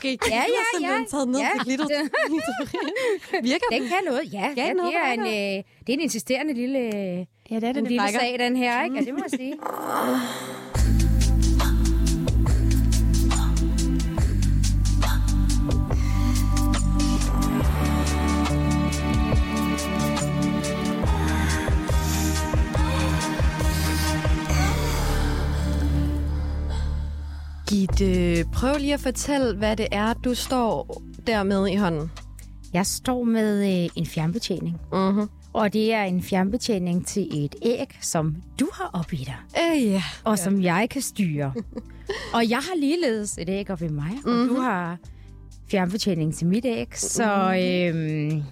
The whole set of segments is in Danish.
okay. Ja, ja, Den ja. taget ned ja. til. Virker Den kan noget, ja. Ja, noget, det, er en, øh, det er en insisterende lille, Ja, det er det, en lille sag, den her, ikke? Ja, det må jeg sige. Gitte, prøv lige at fortælle, hvad det er, du står der med i hånden. Jeg står med øh, en fjernbetjening. Mm-hmm. Og det er en fjernbetjening til et æg, som du har oppe i dig, Øh, ja. og som jeg kan styre. og jeg har ligeledes et æg oppe i mig, og mm-hmm. du har fjernbetjening til mit æg, så øhm,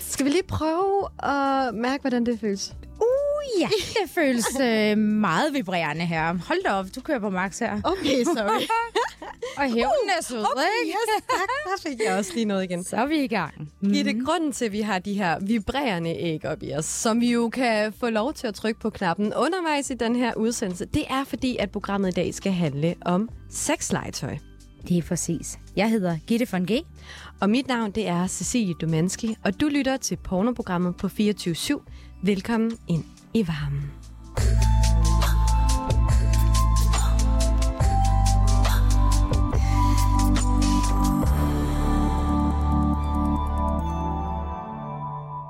Skal vi lige prøve at mærke, hvordan det føles? uh, ja, det føles øh, meget vibrerende her. Hold da op, du kører på max her. Okay, sorry. Og hævnen er sød, okay, ikke? yes, tak. Der fik jeg også lige noget igen. Så er vi i gang. Gitte, grunden til, at vi har de her vibrerende æg op i os, som vi jo kan få lov til at trykke på knappen undervejs i den her udsendelse, det er fordi, at programmet i dag skal handle om sexlegetøj. Det er præcis. Jeg hedder Gitte von G. Og mit navn, det er Cecilie Dumanski, og du lytter til pornoprogrammet på 24 Velkommen ind i varmen.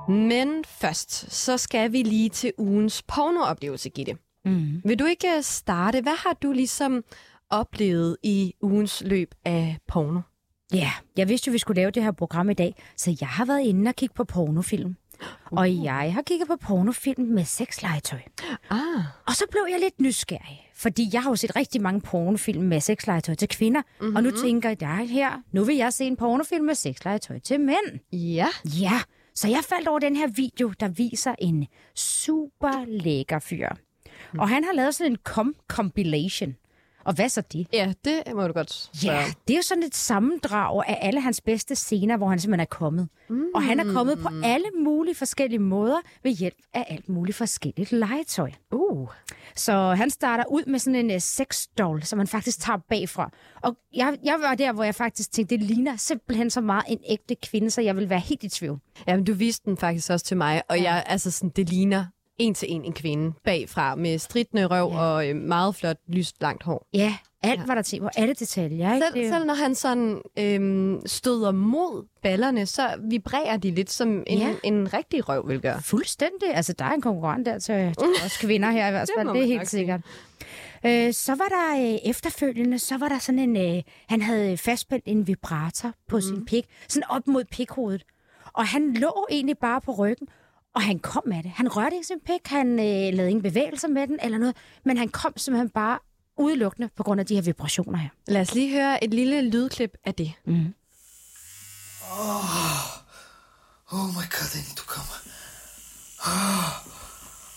Men først, så skal vi lige til ugens pornooplevelse, Gitte. Mm. Vil du ikke øh, starte? Hvad har du ligesom oplevet i ugens løb af porno? Ja, jeg vidste jo, vi skulle lave det her program i dag, så jeg har været inde og kigge på pornofilm. Og jeg har kigget på pornofilm med sexlegetøj. Ah, Og så blev jeg lidt nysgerrig, fordi jeg har jo set rigtig mange pornofilm med sexlegetøj til kvinder. Mm-hmm. Og nu tænker jeg her, nu vil jeg se en pornofilm med sexlegetøj til mænd. ja. Ja, så jeg faldt over den her video, der viser en super lækker fyr. Og han har lavet sådan en com-compilation. Og hvad så det? Ja, det må du godt spørge. Ja, det er jo sådan et sammendrag af alle hans bedste scener, hvor han simpelthen er kommet. Mm. Og han er kommet på alle mulige forskellige måder ved hjælp af alt muligt forskelligt legetøj. Uh. Så han starter ud med sådan en uh, sexdoll, som man faktisk tager bagfra. Og jeg, jeg var der, hvor jeg faktisk tænkte, det ligner simpelthen så meget en ægte kvinde, så jeg vil være helt i tvivl. Jamen, du viste den faktisk også til mig, og jeg, altså sådan, det ligner en til en en kvinde bagfra med stridende røv Ja. og øh, meget flot, lyst, langt hår. Ja, alt var der til på alle detaljer. Ikke? Selv, Det selv når han sådan øhm, støder mod ballerne, så vibrerer de lidt som en, Ja. en rigtig røv vil gøre. Fuldstændig. Altså, der er en konkurrent der til, os kvinder her i hvert Det fald. må Det, er helt sikkert. Øh, så var der øh, efterfølgende, så var der sådan en, øh, han havde fastspændt en vibrator på mm. sin pik, sådan op mod pikhovedet. Og han lå egentlig bare på ryggen, og han kom med det. Han rørte ikke sin pik, han øh, lavede ingen bevægelser med den eller noget, men han kom simpelthen bare udelukkende på grund af de her vibrationer her. Lad os lige høre et lille lydklip af det. Mm. Oh my god, inden du kommer.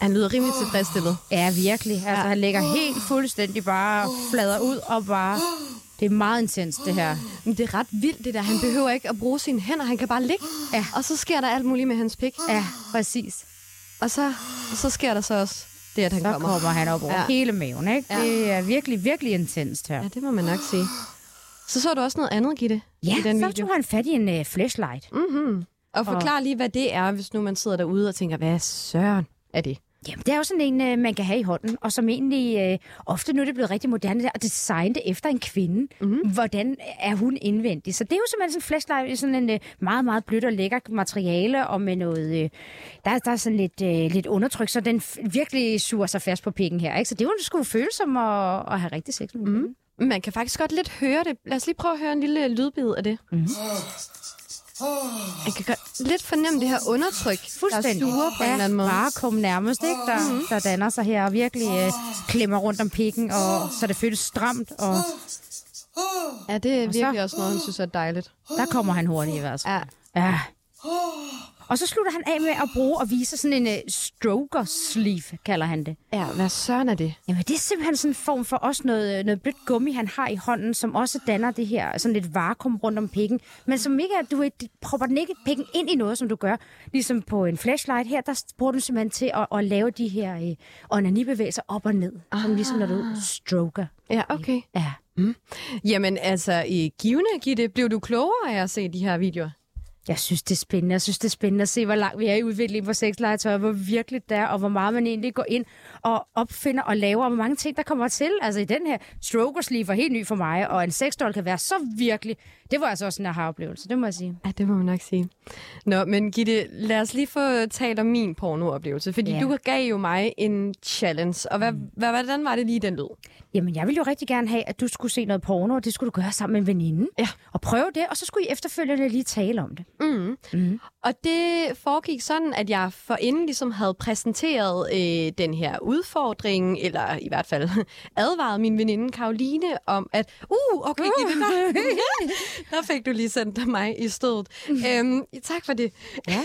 Han lyder rimelig tilfredsstillet. Ja, virkelig. Altså, han ligger helt fuldstændig bare flader ud og bare... Det er meget intens, det her. Men det er ret vildt, det der. Han behøver ikke at bruge sine hænder. Han kan bare ligge. Ja. Og så sker der alt muligt med hans pik. Ja, præcis. Og så, så sker der så også det, at han Så kommer. kommer han op over Ja. ja. hele maven, ikke? Ja. Ja. Det er virkelig, virkelig intenst her. Ja, det må man nok sige. Så så du også noget andet, Gitte, Ja, i den så video. tog han fat i en uh, flashlight. Mm-hmm. Og forklar lige, hvad det er, hvis nu man sidder derude og tænker, hvad søren er det? Jamen, det er jo sådan en, uh, man kan have i hånden, og som egentlig... Uh, ofte nu er det blevet rigtig moderne, at designe det efter en kvinde. Mm. Hvordan er hun indvendig? Så det er jo simpelthen sådan en flashlight i sådan en uh, meget, meget blødt og lækker materiale, og med noget... Der, der er sådan lidt, lidt undertryk, så den virkelig suger sig fast på pikken her, ikke? Så det er jo sgu følsom at, at have rigtig sex med mm. Man kan faktisk godt lidt høre det. Lad os lige prøve at høre en lille lydbid af det. Mm. Man kan godt lidt fornemme det her undertryk, der suger på en eller anden måde. vakuum nærmest, ikke? Der, der danner sig her og virkelig øh, klemmer rundt om pikken, og så det føles stramt, og Ja, det er Og så- virkelig også noget, han synes er dejligt. der kommer han hurtigt i hvert fald. Ja. Ja. Og så slutter han af med at bruge og vise sådan en uh, stroker sleeve, kalder han det. Ja, hvad søren er det? Jamen, det er simpelthen sådan en form for også noget, øh, noget blødt gummi, han har i hånden, som også danner det her sådan lidt vakuum rundt om pikken. Men som ikke er, du ved, propper den ikke pikken ind i noget, som du gør. Ligesom på en flashlight her, der bruger du simpelthen til at, at lave de her øh, onanibevægelser op og ned. Ah. Som ligesom når du stroker. Ja, okay. Ja. Jamen altså, i givende, Gitte, blev du klogere af at se de her videoer? Jeg synes, det er spændende. Jeg synes, det er spændende at se, hvor langt vi er i udviklingen på sexlegetøj, hvor virkelig det er, og hvor meget man egentlig går ind og opfinder og laver, og hvor mange ting, der kommer til. Altså i den her stroker sleeve var helt ny for mig, og en sexdoll kan være så virkelig. Det var altså også en aha-oplevelse, det må jeg sige. Ja, det må man nok sige. Nå, men Gitte, lad os lige få talt om min pornooplevelse, fordi Ja. du gav jo mig en challenge, og hvad, mm. hvordan var det lige, den lød? Jamen, jeg ville jo rigtig gerne have, at du skulle se noget porno, og det skulle du gøre sammen med en veninde. Ja. Og prøve det, og så skulle I efterfølgende lige tale om det. Mm. Mm. Og det foregik sådan, at jeg forinden ligesom havde præsenteret øh, den her udfordring, eller i hvert fald advaret min veninde Karoline om, at uh, okay, Gitte, der, der fik du lige sendt mig i stødet. øhm, tak for det. Ja.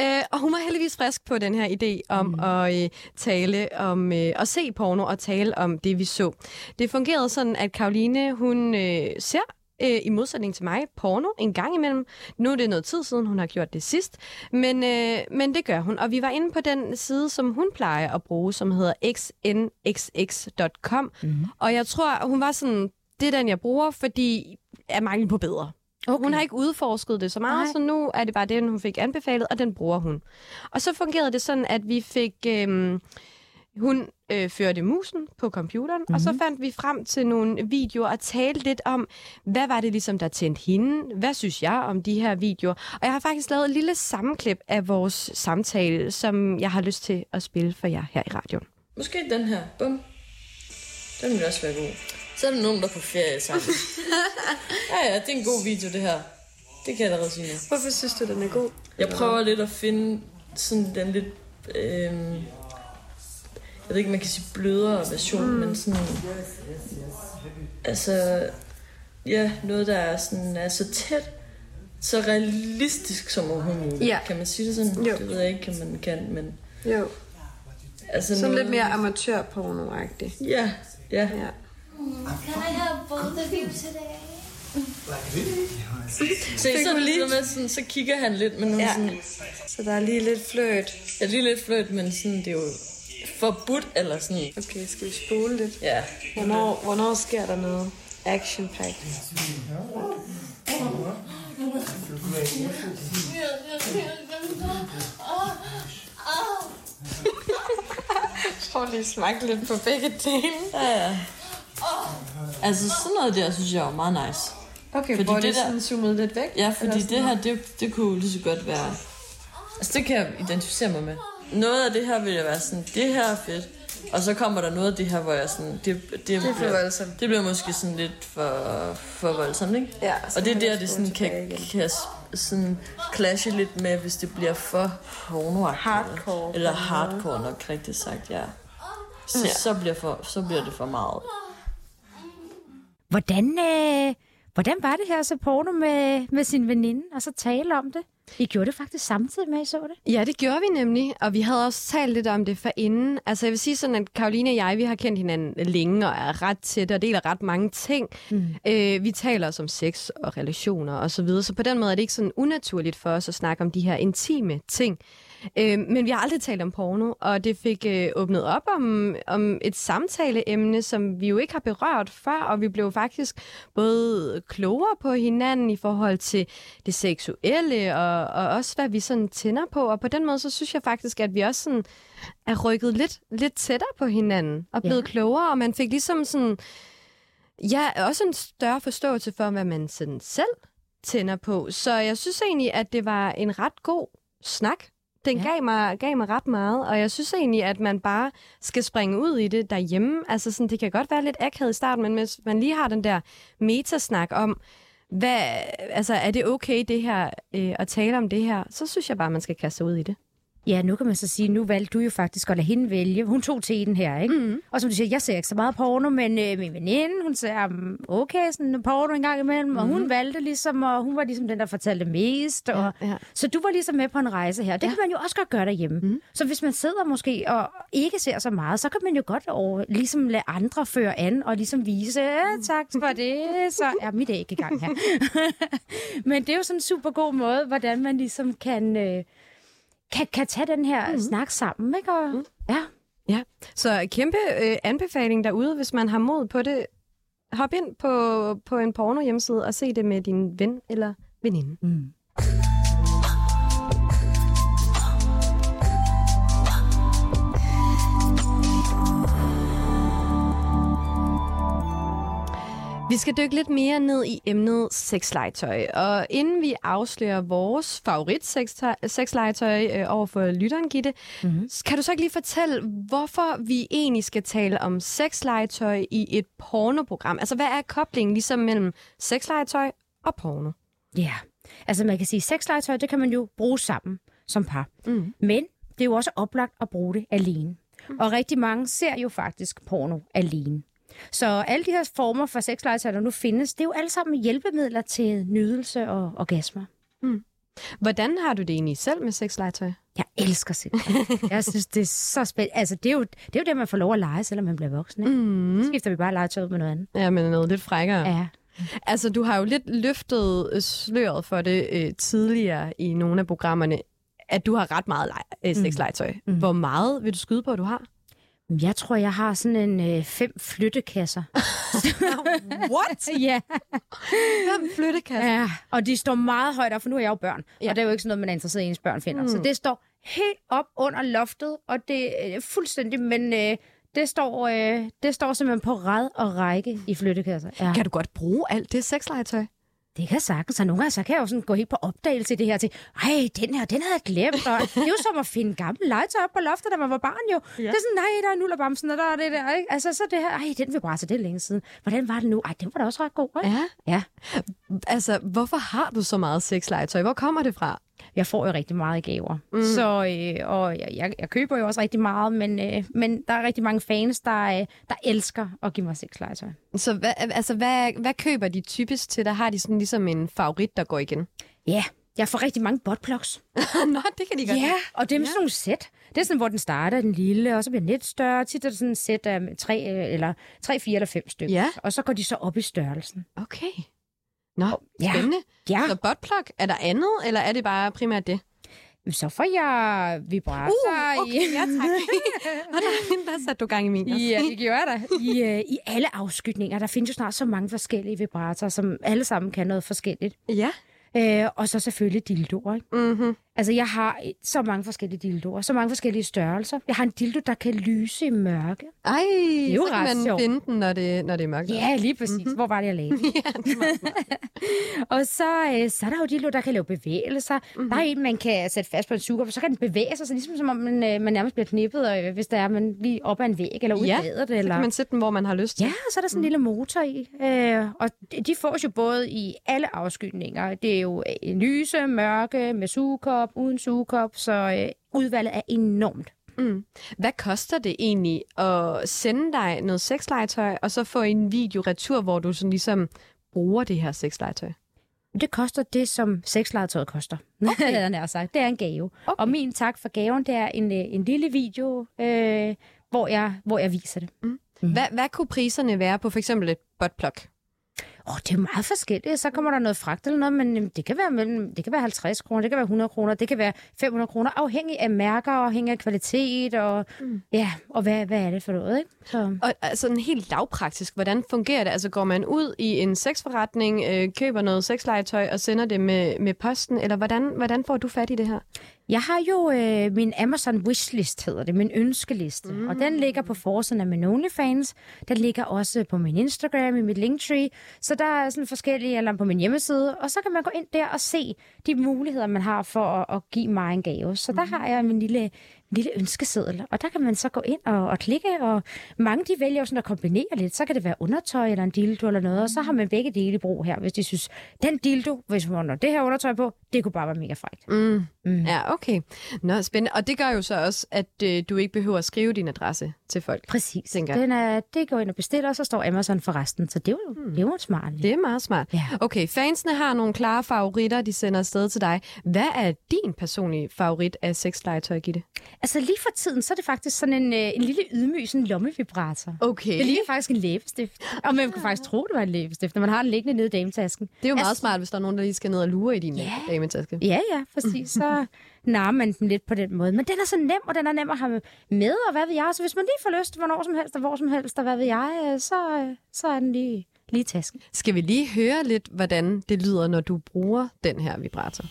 øh, og hun var heldigvis frisk på den her idé om mm. at øh, tale om øh, at se porno og tale om det, vi så. Det fungerede sådan, at Karoline, hun øh, ser øh, i modsætning til mig, porno en gang imellem. Nu er det noget tid siden, hun har gjort det sidst, men, øh, men det gør hun. Og vi var inde på den side, som hun plejer at bruge, som hedder xnxx.com. Mm-hmm. Og jeg tror, hun var sådan, det er den, jeg bruger, fordi jeg mangler på bedre. Okay. Hun har ikke udforsket det så meget, Nej. så nu er det bare den, hun fik anbefalet, og den bruger hun. Og så fungerede det sådan, at vi fik... Øh, hun øh, førte musen på computeren, mm-hmm. og så fandt vi frem til nogle videoer og talte lidt om, hvad var det ligesom, der tændte hende? Hvad synes jeg om de her videoer? Og jeg har faktisk lavet et lille sammenklip af vores samtale, som jeg har lyst til at spille for jer her i radioen. Måske den her. Bum. Den vil også være god. Så er der nogen, der er på ferie sammen. ja, ja, det er en god video, det her. Det kan jeg allerede sige. Hvorfor synes du, den er god? Jeg prøver lidt at finde sådan den lidt... Øh, jeg ved ikke, man kan sige blødere version, mm. men sådan... Altså... Ja, noget, der er, sådan, er så tæt, så realistisk som overhovedet muligt. Ja. Kan man sige det sådan? Jo. Det ved jeg ikke, kan man kan, men... Jo, Altså sådan noget, lidt mere amatørporno-agtigt. Ja, ja. Ja. Can I have both of you today? Så, så, er det sådan med, sådan, så kigger han lidt, men nu ja. sådan, Så der er lige lidt fløjt. ja, lige lidt fløjt, men sådan, det er jo forbudt, eller sådan, Okay, skal vi spole lidt? ja. Hvornår, hvornår sker der noget action pack? Prøv lige at smage lidt på begge dele. ja, ja. Altså sådan noget der, synes jeg er meget nice. Okay, Fordi hvor det det er der- sådan zoomet lidt væk? Ja, fordi det her, det, det kunne lige så godt være... Altså, det kan jeg identificere mig med. Noget af det her vil jeg være sådan, det her er fedt. Og så kommer der noget af det her, hvor jeg sådan... Det, det, det er for voldsomt. Det bliver måske sådan lidt for, for voldsomt, ikke? Ja, så og det er der, det sådan kan, kan sådan clashe lidt med, hvis det bliver for porno Hardcore Eller hardcore nok rigtigt sagt, ja. Så, så, bliver for, så bliver det for meget. Hvordan, øh, hvordan var det her se porno med, med sin veninde, og så tale om det? I gjorde det faktisk samtidig med, at I så det? Ja, det gjorde vi nemlig, og vi havde også talt lidt om det for inden. Altså jeg vil sige sådan, at Karoline og jeg, vi har kendt hinanden længe og er ret tætte og deler ret mange ting. Mm. Øh, vi taler også om sex og relationer og så videre, så på den måde er det ikke sådan unaturligt for os at snakke om de her intime ting. Øh, men vi har aldrig talt om porno, og det fik øh, åbnet op om, om et samtaleemne, som vi jo ikke har berørt før, og vi blev faktisk både klogere på hinanden i forhold til det seksuelle, og, og også hvad vi sådan tænder på. Og på den måde, så synes jeg faktisk, at vi også sådan er rykket lidt, lidt tættere på hinanden, og blevet ja. klogere, og man fik ligesom sådan, ja, også en større forståelse for, hvad man sådan selv tænder på. Så jeg synes egentlig, at det var en ret god snak. Den Ja. gav, mig, gav mig ret meget, og jeg synes egentlig, at man bare skal springe ud i det derhjemme. Altså sådan, det kan godt være lidt akavet i starten, men hvis man lige har den der metasnak om, hvad, altså, er det okay det her, øh, at tale om det her, så synes jeg bare, man skal kaste sig ud i det. Ja, nu kan man så sige, nu valgte du jo faktisk at lade hende vælge. Hun tog teten her, ikke? Mm. Og som du siger, jeg ser ikke så meget porno, men øh, min veninde, hun ser um, okay sådan porno en gang imellem, mm. og hun valgte ligesom, og hun var ligesom den, der fortalte mest. Og, Ja, ja. Så du var ligesom med på en rejse her. Det ja. kan man jo også godt gøre derhjemme. Mm. Så hvis man sidder måske og ikke ser så meget, så kan man jo godt over, ligesom lade andre føre an, og ligesom vise, ja, tak for det, så er mit æg i gang her. men det er jo sådan en super god måde, hvordan man ligesom kan... Øh, kan, kan tage den her mm. snak sammen, ikke? Og, mm. Ja. Ja, så kæmpe øh, anbefaling derude, hvis man har mod på det. Hop ind på, på en porno hjemmeside og se det med din ven eller veninde. Mm. Vi skal dykke lidt mere ned i emnet sexlegetøj, og inden vi afslører vores favorit sexlegetøj øh, over for lytteren, Gitte, mm-hmm. kan du så ikke lige fortælle, hvorfor vi egentlig skal tale om sexlegetøj i et pornoprogram? Altså, hvad er koblingen ligesom mellem sexlegetøj og porno? Ja, altså man kan sige, sexlegetøj, det kan man jo bruge sammen som par. Mm. Men det er jo også oplagt at bruge det alene. Mm. Og rigtig mange ser jo faktisk porno alene. Så alle de her former for sexlegetøj, der nu findes, det er jo alle sammen hjælpemidler til nydelse og orgasmer. Hvordan har du det egentlig selv med sexlegetøj? Jeg elsker sex. Jeg synes, det er så spændende. Altså, det er, jo, det er jo det, man får lov at lege, selvom man bliver voksen. Ikke? Mm. Så skifter vi bare legetøj ud med noget andet. Ja, men noget lidt frækkere. Ja. Altså, du har jo lidt løftet øh, sløret for det øh, tidligere i nogle af programmerne, at du har ret meget lege, øh, sexlegetøj. Mm. Hvor meget vil du skyde på, at du har? Jeg tror, jeg har sådan en øh, fem flyttekasser. What? ja. Fem flyttekasser. ja. Og de står meget højt op, for nu er jeg jo børn. Ja. Og det er jo ikke sådan noget, man er interesseret i, ens børn finder. Mm. Så det står helt op under loftet, og det er fuldstændig, men øh, det, står, øh, det står simpelthen på ræd og række i flyttekasser. Ja. Kan du godt bruge alt det sexlegetøj? Det kan sagtens. Og nogle gange så kan jeg jo sådan gå helt på opdagelse i det her til, ej, den her, den havde jeg glemt. Og det er jo som at finde gammel legetøj op på loftet, da man var barn jo. Ja. Det er sådan, nej, der er nullerbamsen, og der er det der, ikke? Altså, så det her, ej, den vil bare så det længe siden. Hvordan var det nu? Ej, den var da også ret god, ikke? Ja. Ja. Altså, hvorfor har du så meget sexlegetøj? Hvor kommer det fra? Jeg får jo rigtig meget i gaver. Mm. Så, øh, og jeg, jeg, køber jo også rigtig meget, men, øh, men der er rigtig mange fans, der, øh, der elsker at give mig sexlegetøj. Så hvad, altså, hvad, hvad køber de typisk til? Der har de sådan ligesom en favorit, der går igen. Ja, jeg får rigtig mange buttplugs. Nå, det kan de godt. Ja, og det er med sådan nogle sæt. Det er sådan, hvor den starter den lille, og så bliver den lidt større. Tit er det sådan et sæt af tre, øh, eller tre, fire eller fem stykker. Ja. Og så går de så op i størrelsen. Okay. Nå, Ja. spændende. Ja, Så buttplug, er der andet, eller er det bare primært det? så får jeg vibrator Uh, okay, i... ja tak. Og der, der satte du gang i min også. Ja, det gjorde jeg da. I, øh, I alle afskytninger. Der findes jo snart så mange forskellige vibratorer, som alle sammen kan noget forskelligt. Ja. Øh, og så selvfølgelig dildoer. Ikke? Mm-hmm. Altså, jeg har et- så mange forskellige dildoer, så mange forskellige størrelser. Jeg har en dildo, der kan lyse i mørke. Ej, er jo så kan man sjovt. finde den, når det, når det er mørkt. Ja, lige præcis. Mm-hmm. Hvor var det, jeg lagde ja det. Og så, øh, så er der jo dildo, der kan lave bevægelser. Mm-hmm. Der er en, man kan sætte fast på en suger, så kan den bevæge sig, så ligesom som om man, øh, man nærmest bliver knippet, og, øh, hvis der er man lige op ad en væg, eller ud Ja, badet. Så Eller... kan man sætte den, hvor man har lyst til. Ja, så er der sådan en lille motor i. Øh, og de- fås jo både i alle afskygninger. Det er jo øh, lyse, mørke, med sugekop, uden sugekop, så øh, udvalget er enormt. Mm. Hvad koster det egentlig at sende dig noget sexlegetøj, og så få en video retur, hvor du sådan ligesom bruger det her sexlegetøj? Det koster det, som sexlegetøjet koster. Okay. jeg sagt. Det er en gave. Okay. Og min tak for gaven, det er en, øh, en lille video, øh, hvor, jeg, hvor jeg viser det. Mm. Hvad, hvad kunne priserne være på for eksempel et buttplug? Åh, det er meget forskelligt. Så kommer der noget fragt eller noget, men det kan være, mellem, det kan være 50 kroner, det kan være 100 kroner, det kan være 500 kroner, afhængig af mærker, afhængig af kvalitet, og, mm. ja, og hvad, hvad er det for noget, ikke? Så, Og altså, sådan helt lavpraktisk, hvordan fungerer det? Altså går man ud i en sexforretning, øh, køber noget sexlegetøj og sender det med, med posten, eller hvordan, hvordan får du fat i det her? Jeg har jo øh, min Amazon wishlist, hedder det, min ønskeliste. Mm. Og den ligger på forsiden af min OnlyFans. Den ligger også på min Instagram, i mit Linktree. Så der er sådan forskellige, eller på min hjemmeside. Og så kan man gå ind der og se de muligheder, man har for at, at give mig en gave. Så der har jeg min lille, lille ønskeseddel, og der kan man så gå ind og, og klikke, og mange de vælger jo sådan at kombinere lidt. Så kan det være undertøj eller en dildo eller noget, og så har man begge dele i brug her, hvis de synes, den dildo, hvis man har det her undertøj på, det kunne bare være mega frækt. Mm. Mm. Ja, okay. Nå, spændende. Og det gør jo så også, at øh, du ikke behøver at skrive din adresse til folk. Præcis. Tænker. Den er, det går ind og bestiller, og så står Amazon for resten. Så det er jo, mm. det er jo smart. Det er meget smart. Ja. Okay, fansene har nogle klare favoritter, de sender afsted til dig. Hvad er din personlige favorit af sexlegetøj, Gitte? Altså lige for tiden, så er det faktisk sådan en, øh, en lille ydmyg sådan lommevibrator. Okay. Det ligner faktisk en læbestift. Og man kan faktisk tro, det var en læbestift, når man har den liggende nede i dametasken. Det er jo meget Altså- smart, hvis der er nogen, der lige skal ned og lure i din Ja. dametaske. Ja, ja, præcis. Så narrer man den lidt på den måde. Men den er så nem, og den er nem at have med, og hvad ved jeg. Så hvis man lige får lyst, hvornår som helst, og hvor som helst, og hvad ved jeg, øh, så, øh, så er den lige, lige i tasken. Skal vi lige høre lidt, hvordan det lyder, når du bruger den her vibrator?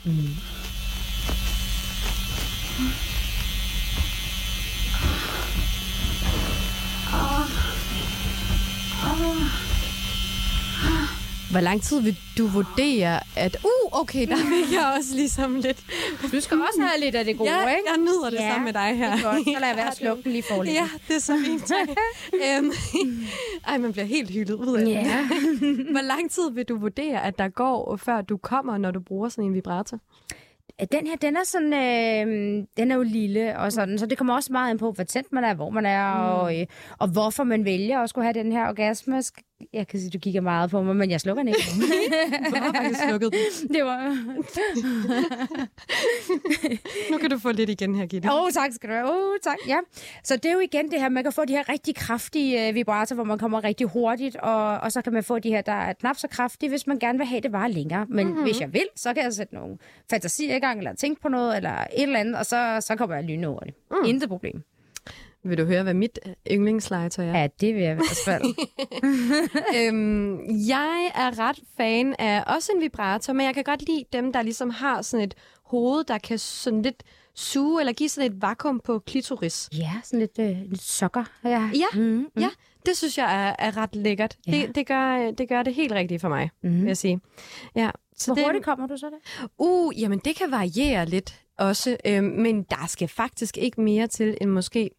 Hvor lang tid vil du vurdere, at... Uh, okay, der vil jeg også ligesom lidt... Du skal også have lidt af det gode, Ja, ikke? jeg nyder det Ja, sammen med dig her. Det er godt. Så lader jeg være at slukke den lige for lidt. Ja, det er så fint. øhm, ej, man bliver helt hyldet ud af det. Ja. Hvor lang tid vil du vurdere, at der går, før du kommer, når du bruger sådan en vibrator? Den her, den er sådan, øh, den er jo lille og sådan, så det kommer også meget an på, hvor tændt man er, hvor man er, mm. og, øh, og hvorfor man vælger at skulle have den her orgasme. Jeg kan sige, du kigger meget på mig, men jeg slukker den ikke. Du har faktisk slukket den. det var... Nu kan du få lidt igen her, Gitte. Åh, oh, tak skal du have. Åh, oh, tak. Ja. Så det er jo igen det her, man kan få de her rigtig kraftige øh, vibrator, hvor man kommer rigtig hurtigt, og, og så kan man få de her, der er knap så kraftige, hvis man gerne vil have det bare længere. Men mm-hmm. hvis jeg vil, så kan jeg sætte nogle fantasier i gang, eller tænke på noget, eller et eller andet, og så, så kommer jeg lynhurtigt. Mm. Intet problem. Vil du høre, hvad mit yndlingslegetøj er? Ja, det vil jeg i hvert fald. øhm, jeg er ret fan af også en vibrator, men jeg kan godt lide dem, der ligesom har sådan et hoved, der kan sådan lidt suge eller give sådan et vakuum på klitoris. ja, sådan lidt, øh, lidt sokker. Ja, Ja, mm, mm. ja. Det synes jeg er, er ret lækkert. Ja. Det, det, gør, det gør det helt rigtigt for mig, mm. vil jeg sige. Ja. Så Hvor det, hurtigt kommer du så det? Uh, jamen det kan variere lidt også, øhm, men der skal faktisk ikke mere til end måske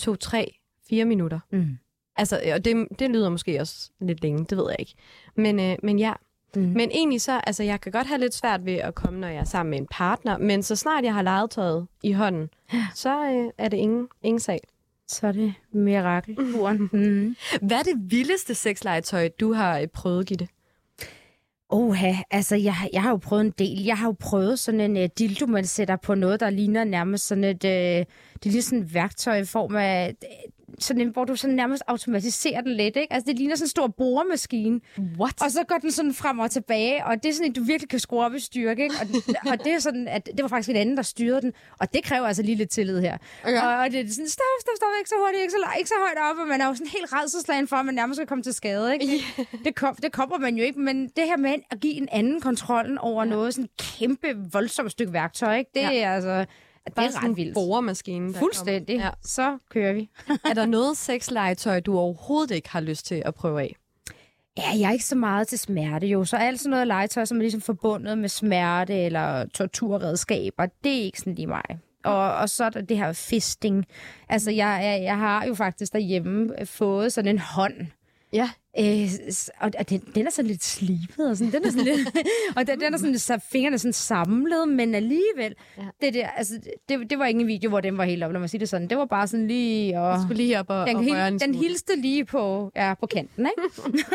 to, tre, fire minutter. Mm. Altså, og det, det lyder måske også lidt længe, det ved jeg ikke. Men, øh, men ja. Mm. Men egentlig så, altså jeg kan godt have lidt svært ved at komme, når jeg er sammen med en partner, men så snart jeg har legetøjet i hånden, så øh, er det ingen, ingen sag. Så er det mirakelkuren. Mm. Hvad er det vildeste sexlegetøj, du har øh, prøvet, Gitte? Oha, altså jeg, jeg har jo prøvet en del. Jeg har jo prøvet sådan en uh, dildo, man sætter på noget, der ligner nærmest sådan et, uh, det er lige sådan et værktøj i form af, sådan en, hvor du sådan nærmest automatiserer den lidt, ikke? Altså det ligner sådan en stor boremaskine. What? Og så går den sådan frem og tilbage, og det er sådan, at du virkelig kan skrue op i styrke, ikke? Og, og det er sådan, at det var faktisk en anden, der styrede den, og det kræver altså lige lidt tillid her. Okay. Og, og det er sådan, stop, stop, stop, ikke så hurtigt, ikke så, ikke så højt op, og man er jo sådan helt redselslagen for, at man nærmest skal komme til skade, ikke? Det, kom, det kommer man jo ikke, men det her med at give en anden kontrollen over noget, sådan et kæmpe, voldsomt stykke værktøj, ikke? Det Ja. er altså, det Bare er sådan ret vildt. boremaskine. Der Fuldstændig. kommer. Ja. Så kører vi. Er der noget sexlegetøj, du overhovedet ikke har lyst til at prøve af? Ja, jeg er ikke så meget til smerte jo, så alt sådan noget legetøj, som er ligesom forbundet med smerte eller torturredskaber, det er ikke sådan lige mig. Og, og så er der det her fisting. Altså, jeg, jeg, jeg har jo faktisk derhjemme fået sådan en hånd. Ja. Øh, og og den, den er sådan lidt slibet, og sådan, den er sådan lidt, og den, den er sådan, så fingrene sådan samlet, men alligevel, Ja. det, der, altså, det, det var ikke en video, hvor den var helt op, når man siger det sådan. Det var bare sådan lige, og skulle lige op og, den, og hil, den smule. hilste lige på, ja, på kanten, ikke?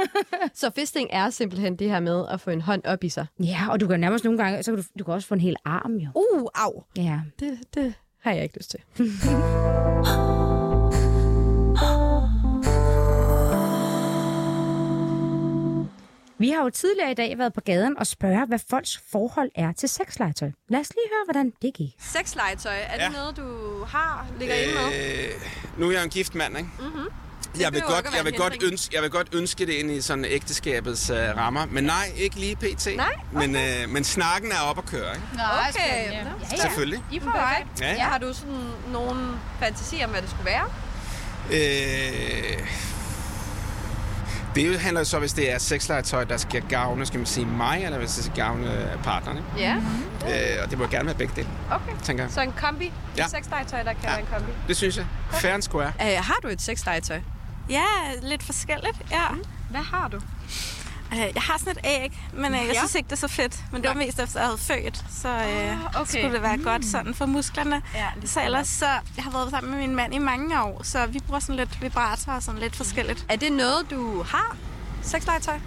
Så fisting er simpelthen det her med at få en hånd op i sig. Ja, og du kan nærmest nogle gange, så kan du, du kan også få en hel arm jo. Uh, au. Ja. Det, det har jeg ikke lyst til. Vi har jo tidligere i dag været på gaden og spørge, hvad folks forhold er til sexlegetøj. Lad os lige høre, hvordan det gik. Sexlegetøj, er det Ja. noget, du har, ligger inde med? Øh, nu er jeg en gift mand, ikke? Mm-hmm. Jeg vil, godt, jeg, vil godt ønske, jeg vil godt ønske det ind i sådan ægteskabets uh, rammer. Men nej, ikke lige pt. Nej? Men, uh, men snakken er op at køre, ikke? Okay. Ja, ja. Selvfølgelig. I på vej. Ja, ja. Ja, har du sådan nogle fantasier om, hvad det skulle være? Øh, Det handler så, hvis det er sexlegetøj, der skal gavne, skal man sige, mig, eller hvis det skal gavne partnerne. Ja, Øh, og det må gerne være begge dele, okay. tænker jeg. Så en kombi. Ja. Sexlegetøj, der kan Ja. være en kombi. Det synes jeg. Fair and square. Uh, har du et sexlegetøj? Ja, lidt forskelligt, ja. Mm. Hvad har du? Øh, Jeg har sådan et æg, men øh, jeg Ja. synes ikke, det er så fedt. Men det var mest efter, jeg havde født, så øh, Ah, okay. skulle det være godt sådan for musklerne. Ja, Så ellers så, jeg har været sammen med min mand i mange år, så vi bruger sådan lidt vibrator og sådan lidt forskelligt. Er det noget, du har? Sexlegetøj?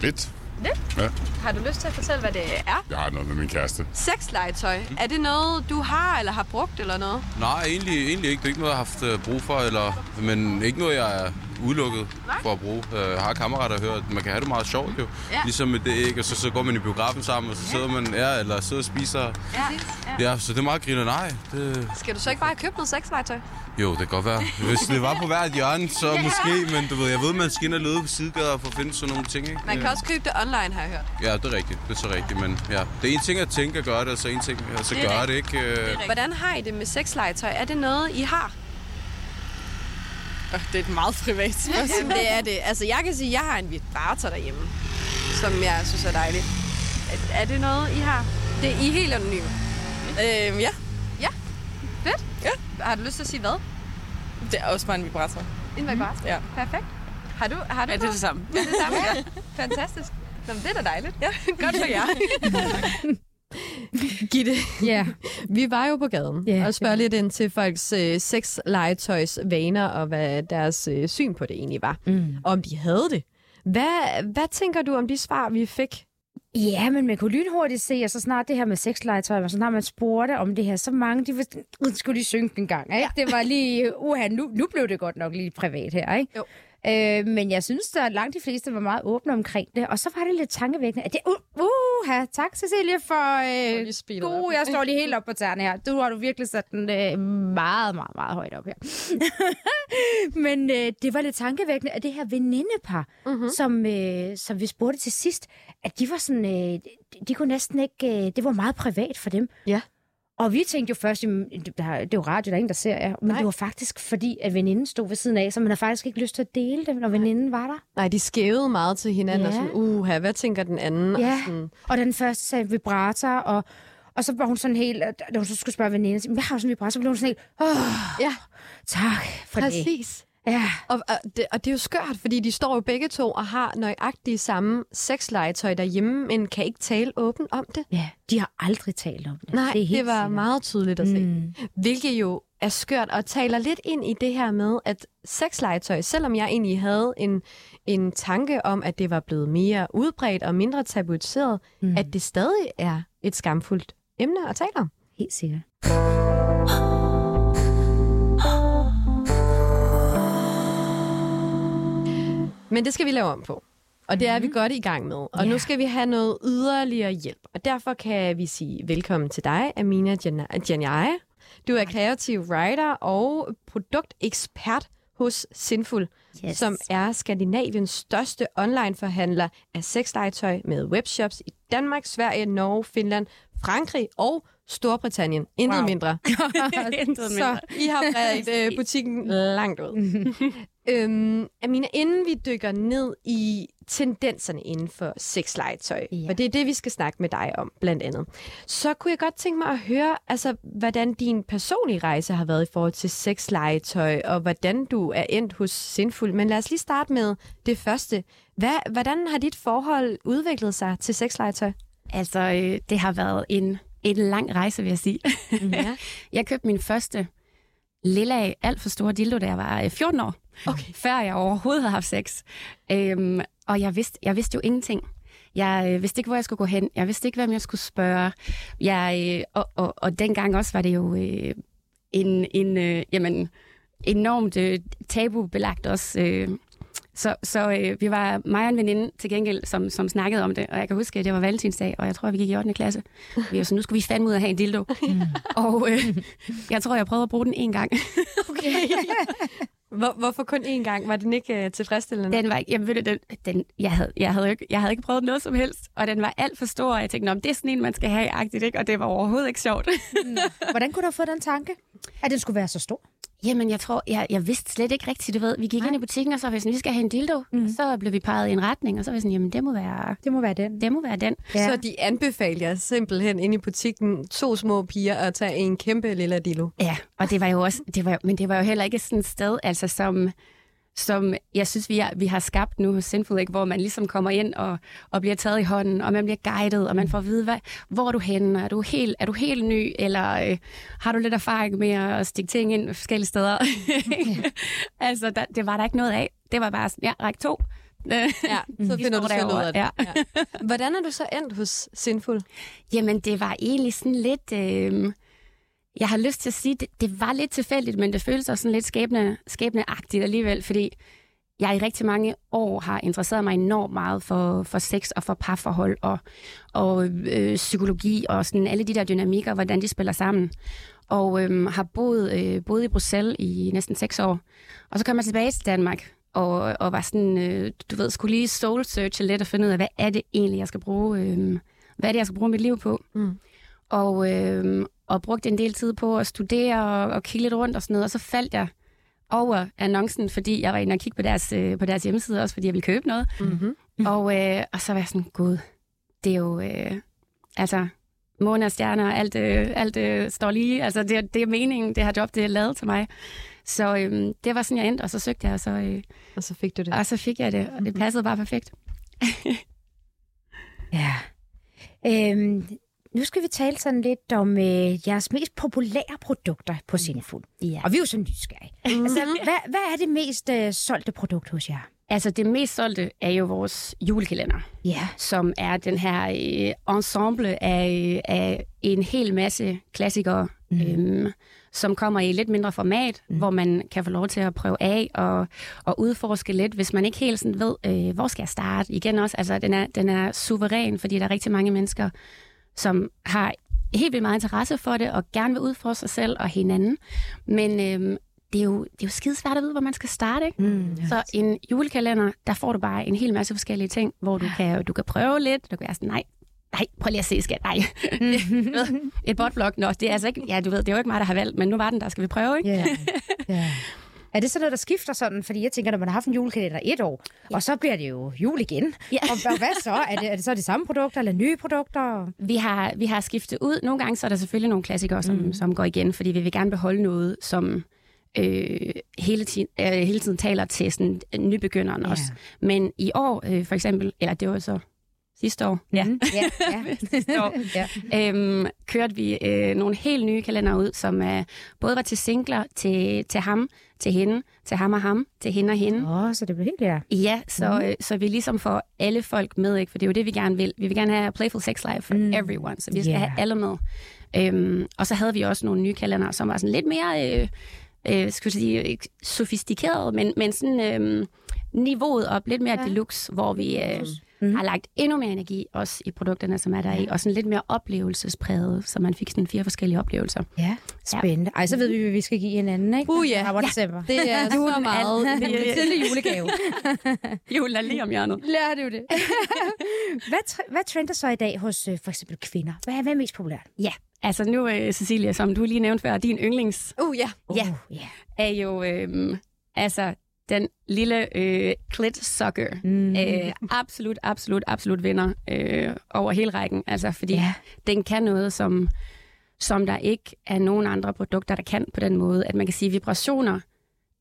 Lidt. Lidt? Ja, Har du lyst til at fortælle, hvad det er? jeg har noget med min kæreste. Sexlegetøj. Er det noget, du har eller har brugt eller noget? Nej, egentlig, egentlig ikke. Det er ikke noget, jeg har haft øh, brug for, eller, men ikke noget, jeg udelukket for at bruge. Øh, Jeg har kammerater, der hører, at man kan have det meget sjovt jo. Ja. Ligesom med det ikke, og så, så går man i biografen sammen, og så sidder man, ja, eller sidder og spiser. Ja. Ja, så det er meget griner. Nej, det, Skal du så ikke bare have købt noget sexlegetøj? jo, det kan godt være. Hvis det var på hvert hjørne, så måske, men du ved, jeg ved, man skal ind og lede på sidegader for at finde sådan nogle ting, ikke? Man kan også købe det online, har jeg hørt. Ja, det er rigtigt. Det er så rigtigt, men ja. Det er en ting at tænke at gøre det, og så en ting at så Det gøre det, ikke? Øh, Hvordan har I det med sexlegetøj? Er det noget, I har? Det er et meget privat spørgsmål. Jamen, det er det. Altså, jeg kan sige, at jeg har en vibrator derhjemme, som jeg synes er dejligt. Er, er det noget, I har? Det, I er helt anonyme. øhm, ja, Fedt. Ja. Har du lyst til at sige hvad? det er også bare en vibrator. En vibrator? Ja. Perfekt. Har du, har du Ja, det er det samme. Det er det samme, ja. Fantastisk. Nå, det er da dejligt. Ja, godt for jer. Gitte, Ja. vi var jo på gaden Ja, og spørger lidt ind til folks øh, sexlegetøjs vaner og hvad deres øh, syn på det egentlig var. Mm. Og om de havde det. Hvad, hvad tænker du om de svar, vi fik? Ja, men man kunne lynhurtigt se, at så snart det her med sexlegetøj, så snart man spurgte om det her, så mange, de var "Uh, skulle lige synge den gang, ikke? Det var lige, uha, nu, nu blev det godt nok lige privat her, ikke? Jo. Øh, men jeg synes, at langt de fleste var meget åbne omkring det, og så var det lidt tankevækkende. At det, uh, uh, tak Cecilie for øh, god, jeg står lige helt op på tæerne her. Du har du virkelig sat den øh, meget, meget, meget højt op her. men øh, det var lidt tankevækkende, at det her venindepar, mm-hmm. som, øh, som vi spurgte til sidst, at de var sådan, øh, de, de kunne næsten ikke, øh, det var meget privat for dem. Ja. Og vi tænkte jo først, jamen, det er jo radio, der er ingen, der ser jer. Men Nej. det var faktisk fordi, at veninden stod ved siden af, så man har faktisk ikke lyst til at dele det, når veninden var der. Nej, de skævede meget til hinanden, og Ja. sådan, uha, hvad tænker den anden? Og Ja, sådan, og den første sagde vibrator, og, og så var hun sådan helt, da hun så skulle spørge veninden, jeg har sådan en vibrator, så blev hun sådan helt, åh, ja, tak for det. Ja, Og, og, det, og det er jo skørt, fordi de står jo begge to og har nøjagtigt samme sexlegetøj derhjemme, men kan ikke tale åbent om det. ja, de har aldrig talt om det. Nej, det, er helt det var sikkert. meget tydeligt at se. Mm. Hvilket jo er skørt og taler lidt ind i det her med, at sexlegetøj, selvom jeg egentlig havde en, en tanke om, at det var blevet mere udbredt og mindre tabuiseret, mm. at det stadig er et skamfuldt emne at tale om. Helt sikkert. Men det skal vi lave om på. Og det er vi godt i gang med. Og nu Ja. skal vi have noget yderligere hjælp. Og derfor kan vi sige velkommen til dig, Amina Janjaya. Du er kreativ writer og produktekspert hos Sinful, Yes. som er Skandinaviens største online-forhandler af sexlegetøj med webshops i Danmark, Sverige, Norge, Finland, Frankrig og Storbritannien. Intet Wow. mindre. Intet Så I har bredt øh, butikken langt ud. øhm, Amina, inden vi dykker ned i tendenserne inden for sexlegetøj, Ja. for det er det, vi skal snakke med dig om, blandt andet, så kunne jeg godt tænke mig at høre, altså, hvordan din personlige rejse har været i forhold til sexlegetøj, og hvordan du er endt hos Sinful. Men lad os lige starte med det første. Hvad, hvordan har dit forhold udviklet sig til sexlegetøj? Altså, øh, det har været en, en lang rejse, vil jeg sige. Ja. jeg købte min første lille, alt for store dildo, da jeg var øh, 14 år. Okay. Før jeg overhovedet havde haft sex. Øhm, og jeg vidste, jeg vidste jo ingenting. Jeg øh, vidste ikke, hvor jeg skulle gå hen. Jeg vidste ikke, hvem jeg skulle spørge. Jeg, øh, og, og, og dengang også var det jo øh, en, en øh, jamen, enormt øh, tabubelagt også. Øh, så så øh, vi var mig og en veninde til gengæld, som, som snakkede om det. Og jeg kan huske, at det var valentinsdag, og jeg tror, at vi gik i 8. klasse. Vi var sådan, nu skulle vi fandme ud af have en dildo. og øh, jeg tror, jeg prøvede at bruge den en gang. Okay. Hvor, hvorfor kun én gang? Var den ikke uh, tilfredsstillende? Den var ikke, jeg, ved det, den, den, jeg, havde, jeg, havde ikke, jeg havde ikke prøvet noget som helst, og den var alt for stor, og jeg tænkte, "Nå, men det er sådan en, man skal have agtigt, ikke? og det var overhovedet ikke sjovt. Hvordan kunne du have fået den tanke, at den skulle være så stor? Jamen, jeg tror, jeg, jeg vidste slet ikke rigtigt, du ved. Vi gik Nej. ind i butikken, og så var vi sådan, vi skal have en dildo. Mm. Og så blev vi peget i en retning, og så var vi sådan, jamen, det må være, Det må være den. det må være den. Ja. Så de anbefaler jer simpelthen ind i butikken to små piger at tage en kæmpe lille dildo. Ja, og det var jo også, det var, men det var jo heller ikke sådan et sted, altså som, som jeg synes, vi, er, vi har skabt nu hos Sinful, ikke? hvor man ligesom kommer ind og, og bliver taget i hånden, og man bliver guidet, og man får at vide, hvad, hvor er du henne? Er du helt, er du helt ny, eller øh, har du lidt erfaring med at stikke ting ind forskellige steder? altså, der, det var der ikke noget af. Det var bare sådan, ja, række to. Ja, så finder du selv ud af det. Ja. Ja. Hvordan er du så endt hos Sinful? Jamen, det var egentlig sådan lidt... Øh, jeg har lyst til at sige, det, det var lidt tilfældigt, men det føles også sådan lidt skæbne, skæbneagtigt alligevel, fordi jeg i rigtig mange år har interesseret mig enormt meget for, for sex og for parforhold og, og øh, psykologi og sådan alle de der dynamikker, hvordan de spiller sammen. Og øh, har boet, øh, boet i Bruxelles i næsten seks år. Og så kom jeg tilbage til Danmark og, og var sådan, øh, du ved, skulle lige soul searche lidt og finde ud af, hvad er det egentlig, jeg skal bruge, øh, hvad er det, jeg skal bruge mit liv på. Mm. Og, øh, og brugte en del tid på at studere og, og kigge lidt rundt og sådan noget. Og så faldt jeg over annoncen, fordi jeg var inde og kigge på deres, øh, på deres hjemmeside, også fordi jeg ville købe noget. Mm-hmm. Og, øh, og så var jeg sådan, gud, det er jo, øh, altså, måne og stjerner, alt, øh, alt øh, står lige. Altså, det, det er meningen, det her job, det er lavet til mig. Så øh, det var sådan, jeg endte, og så søgte jeg, og så, øh, Og så fik du det. og så fik jeg det, og det passede bare perfekt. Ja. Øhm, nu skal vi tale sådan lidt om øh, jeres mest populære produkter på Cinefuld. Ja. Og vi er jo så nysgerrige. Mm-hmm. Altså, hvad, hvad er det mest øh, solgte produkt hos jer? Altså, det mest solgte er jo vores julekalender. Ja. som er den her øh, ensemble af, af en hel masse klassikere, mm. øhm, som kommer i lidt mindre format, mm. hvor man kan få lov til at prøve af og, og udforske lidt, hvis man ikke helt sådan ved, øh, hvor skal jeg starte igen også. Altså, den er, den er suveræn, fordi der er rigtig mange mennesker, som har helt vildt meget interesse for det, og gerne vil udforske sig selv og hinanden. Men øhm, det er jo, det er jo skidesvært at vide, hvor man skal starte, ikke? Mm, ja. Så en julekalender, der får du bare en hel masse forskellige ting, hvor du kan, du kan prøve lidt, du kan være sådan, nej, nej, prøv lige at se, skat, nej. Ved, Et botblok, nå, det er altså ikke, ja, du ved, det er jo ikke mig, der har valgt, men nu var den der, skal vi prøve, ikke? Ja. ja. Er det sådan noget, der skifter sådan? Fordi jeg tænker, når man har haft en julekalender et år, ja. og så bliver det jo jul igen. Ja. Og, og hvad så? Er det, er det så de samme produkter, eller nye produkter? Vi har, vi har skiftet ud. Nogle gange så er der selvfølgelig nogle klassikere, som, mm. som går igen, fordi vi vil gerne beholde noget, som øh, hele, tiden, øh, hele tiden taler til sådan, øh, nybegynderen Ja. også. Men i år øh, for eksempel, eller det var så sidste år, ja, Mm. Ja, ja. sidste år, ja. øhm, kørte vi øh, nogle helt nye kalender ud, som øh, både var til singler, til, til ham, til hende, til ham og ham, til hende og hende. Åh, oh, så det bliver helt ja. Ja, så, Mhm. øh, så vi ligesom får alle folk med, ikke? for det er jo det, vi gerne vil. Vi vil gerne have Playful Sex Life for Mm. everyone, så vi skal Yeah. have alle med. Øhm, og så havde vi også nogle nye kalendere, som var sådan lidt mere øh, øh, skulle jeg sige, ikke sofistikeret, men, men sådan øh, niveauet op, lidt mere ja. deluxe, hvor vi øh, mm. har lagt endnu mere energi også i produkterne, som er der i, og sådan lidt mere oplevelsespræget, så man fik sådan fire forskellige oplevelser. Ja, spændende. Ej, så ved vi, hvad vi skal give hinanden, ikke? Uh, ja. Ja. december. Det er så meget. Tidlig julegave. Julen er lige om hjørnet. Det jo det. hvad, tr- hvad trender så i dag hos øh, for eksempel kvinder? Hvad er, hvad er mest populært? Ja, altså nu, øh, Cecilia, som du lige nævnte før, din yndlings Uh, ja. Ja, ja. er jo øh, altså den lille øh, clit sucker. Mm. Øh, absolut, absolut, absolut vinder øh, over hele rækken. Altså, fordi Ja. den kan noget, som, som der ikke er nogen andre produkter, der kan på den måde. At man kan sige, at vibrationer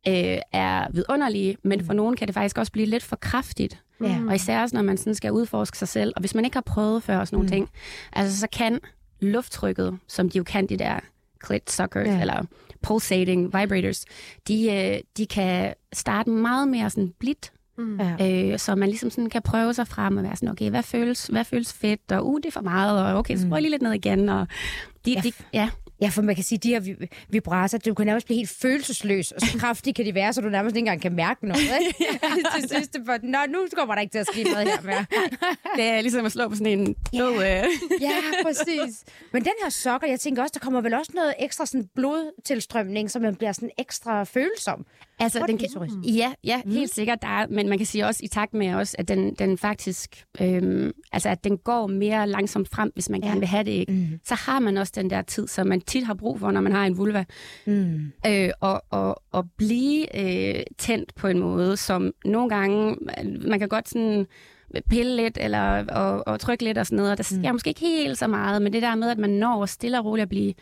øh, er vidunderlige, men for nogen kan det faktisk også blive lidt for kraftigt. Ja. Og især også, når man sådan skal udforske sig selv. Og hvis man ikke har prøvet før og sådan nogle Mm. ting, altså så kan lufttrykket, som de jo kan, de der clit suckers, Ja. eller pulsating vibrators, de, øh, de kan starte meget mere sådan blidt, Mm. Øh, så man ligesom sådan kan prøve sig frem og være sådan, okay, hvad føles, hvad føles fedt, og uh, det er for meget, og okay, så prøv lige lidt ned igen, og de, Ja. de, ja, Ja, for man kan sige, at de her vi- vibrator, du kan nærmest blive helt følelsesløs, og så kraftige kan de være, så du nærmest ikke engang kan mærke noget. Ikke? Til sidst, for, Nå, nu kommer der ikke til at ske noget her mere. det er ligesom at slå på sådan en blå... Øh, Ja, præcis. Men den her sokker, jeg tænker også, der kommer vel også noget ekstra sådan blodtilstrømning, så man bliver sådan ekstra følsom. Altså, den kan, ja, ja, helt mm. sikkert. Der er, men man kan sige også i takt med også, at den, den faktisk, øhm, altså at den går mere langsomt frem, hvis man ja. gerne vil have det, ikke? Mm. Så har man også den der tid, som man tit har brug for, når man har en vulva. Mm. Øh, og, og, og blive øh, tændt på en måde, som nogle gange, man kan godt sådan pille lidt eller og, og trykke lidt og sådan noget, og der sker mm. måske ikke helt så meget, men det der med, at man når stille og roligt at blive,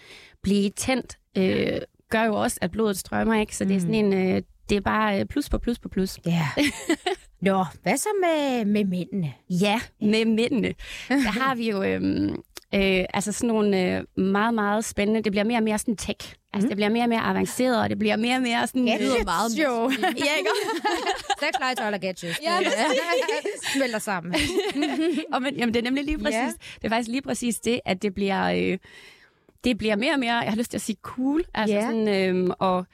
blive tændt, øh, gør jo også, at blodet strømmer, ikke? Så det er sådan en, øh, det er bare øh, plus på plus på plus. Ja. Nå, hvad så med, med mændene? Ja, med mændene. Der har vi jo øhm, øh, altså sådan nogle øh, meget, meget spændende, det bliver mere og mere sådan tech. Altså, det bliver mere og mere avanceret, og det bliver mere og mere sådan... Gadgets, lyder meget jo. ja, ikke? Sex, legetøj eller gadgets. Ja, Det, smelter sammen. og men, jamen, det er nemlig lige præcis, Ja. det er faktisk lige præcis det, at det bliver, øh, det bliver mere og mere, jeg har lyst til at sige cool, altså Ja. sådan, øh, og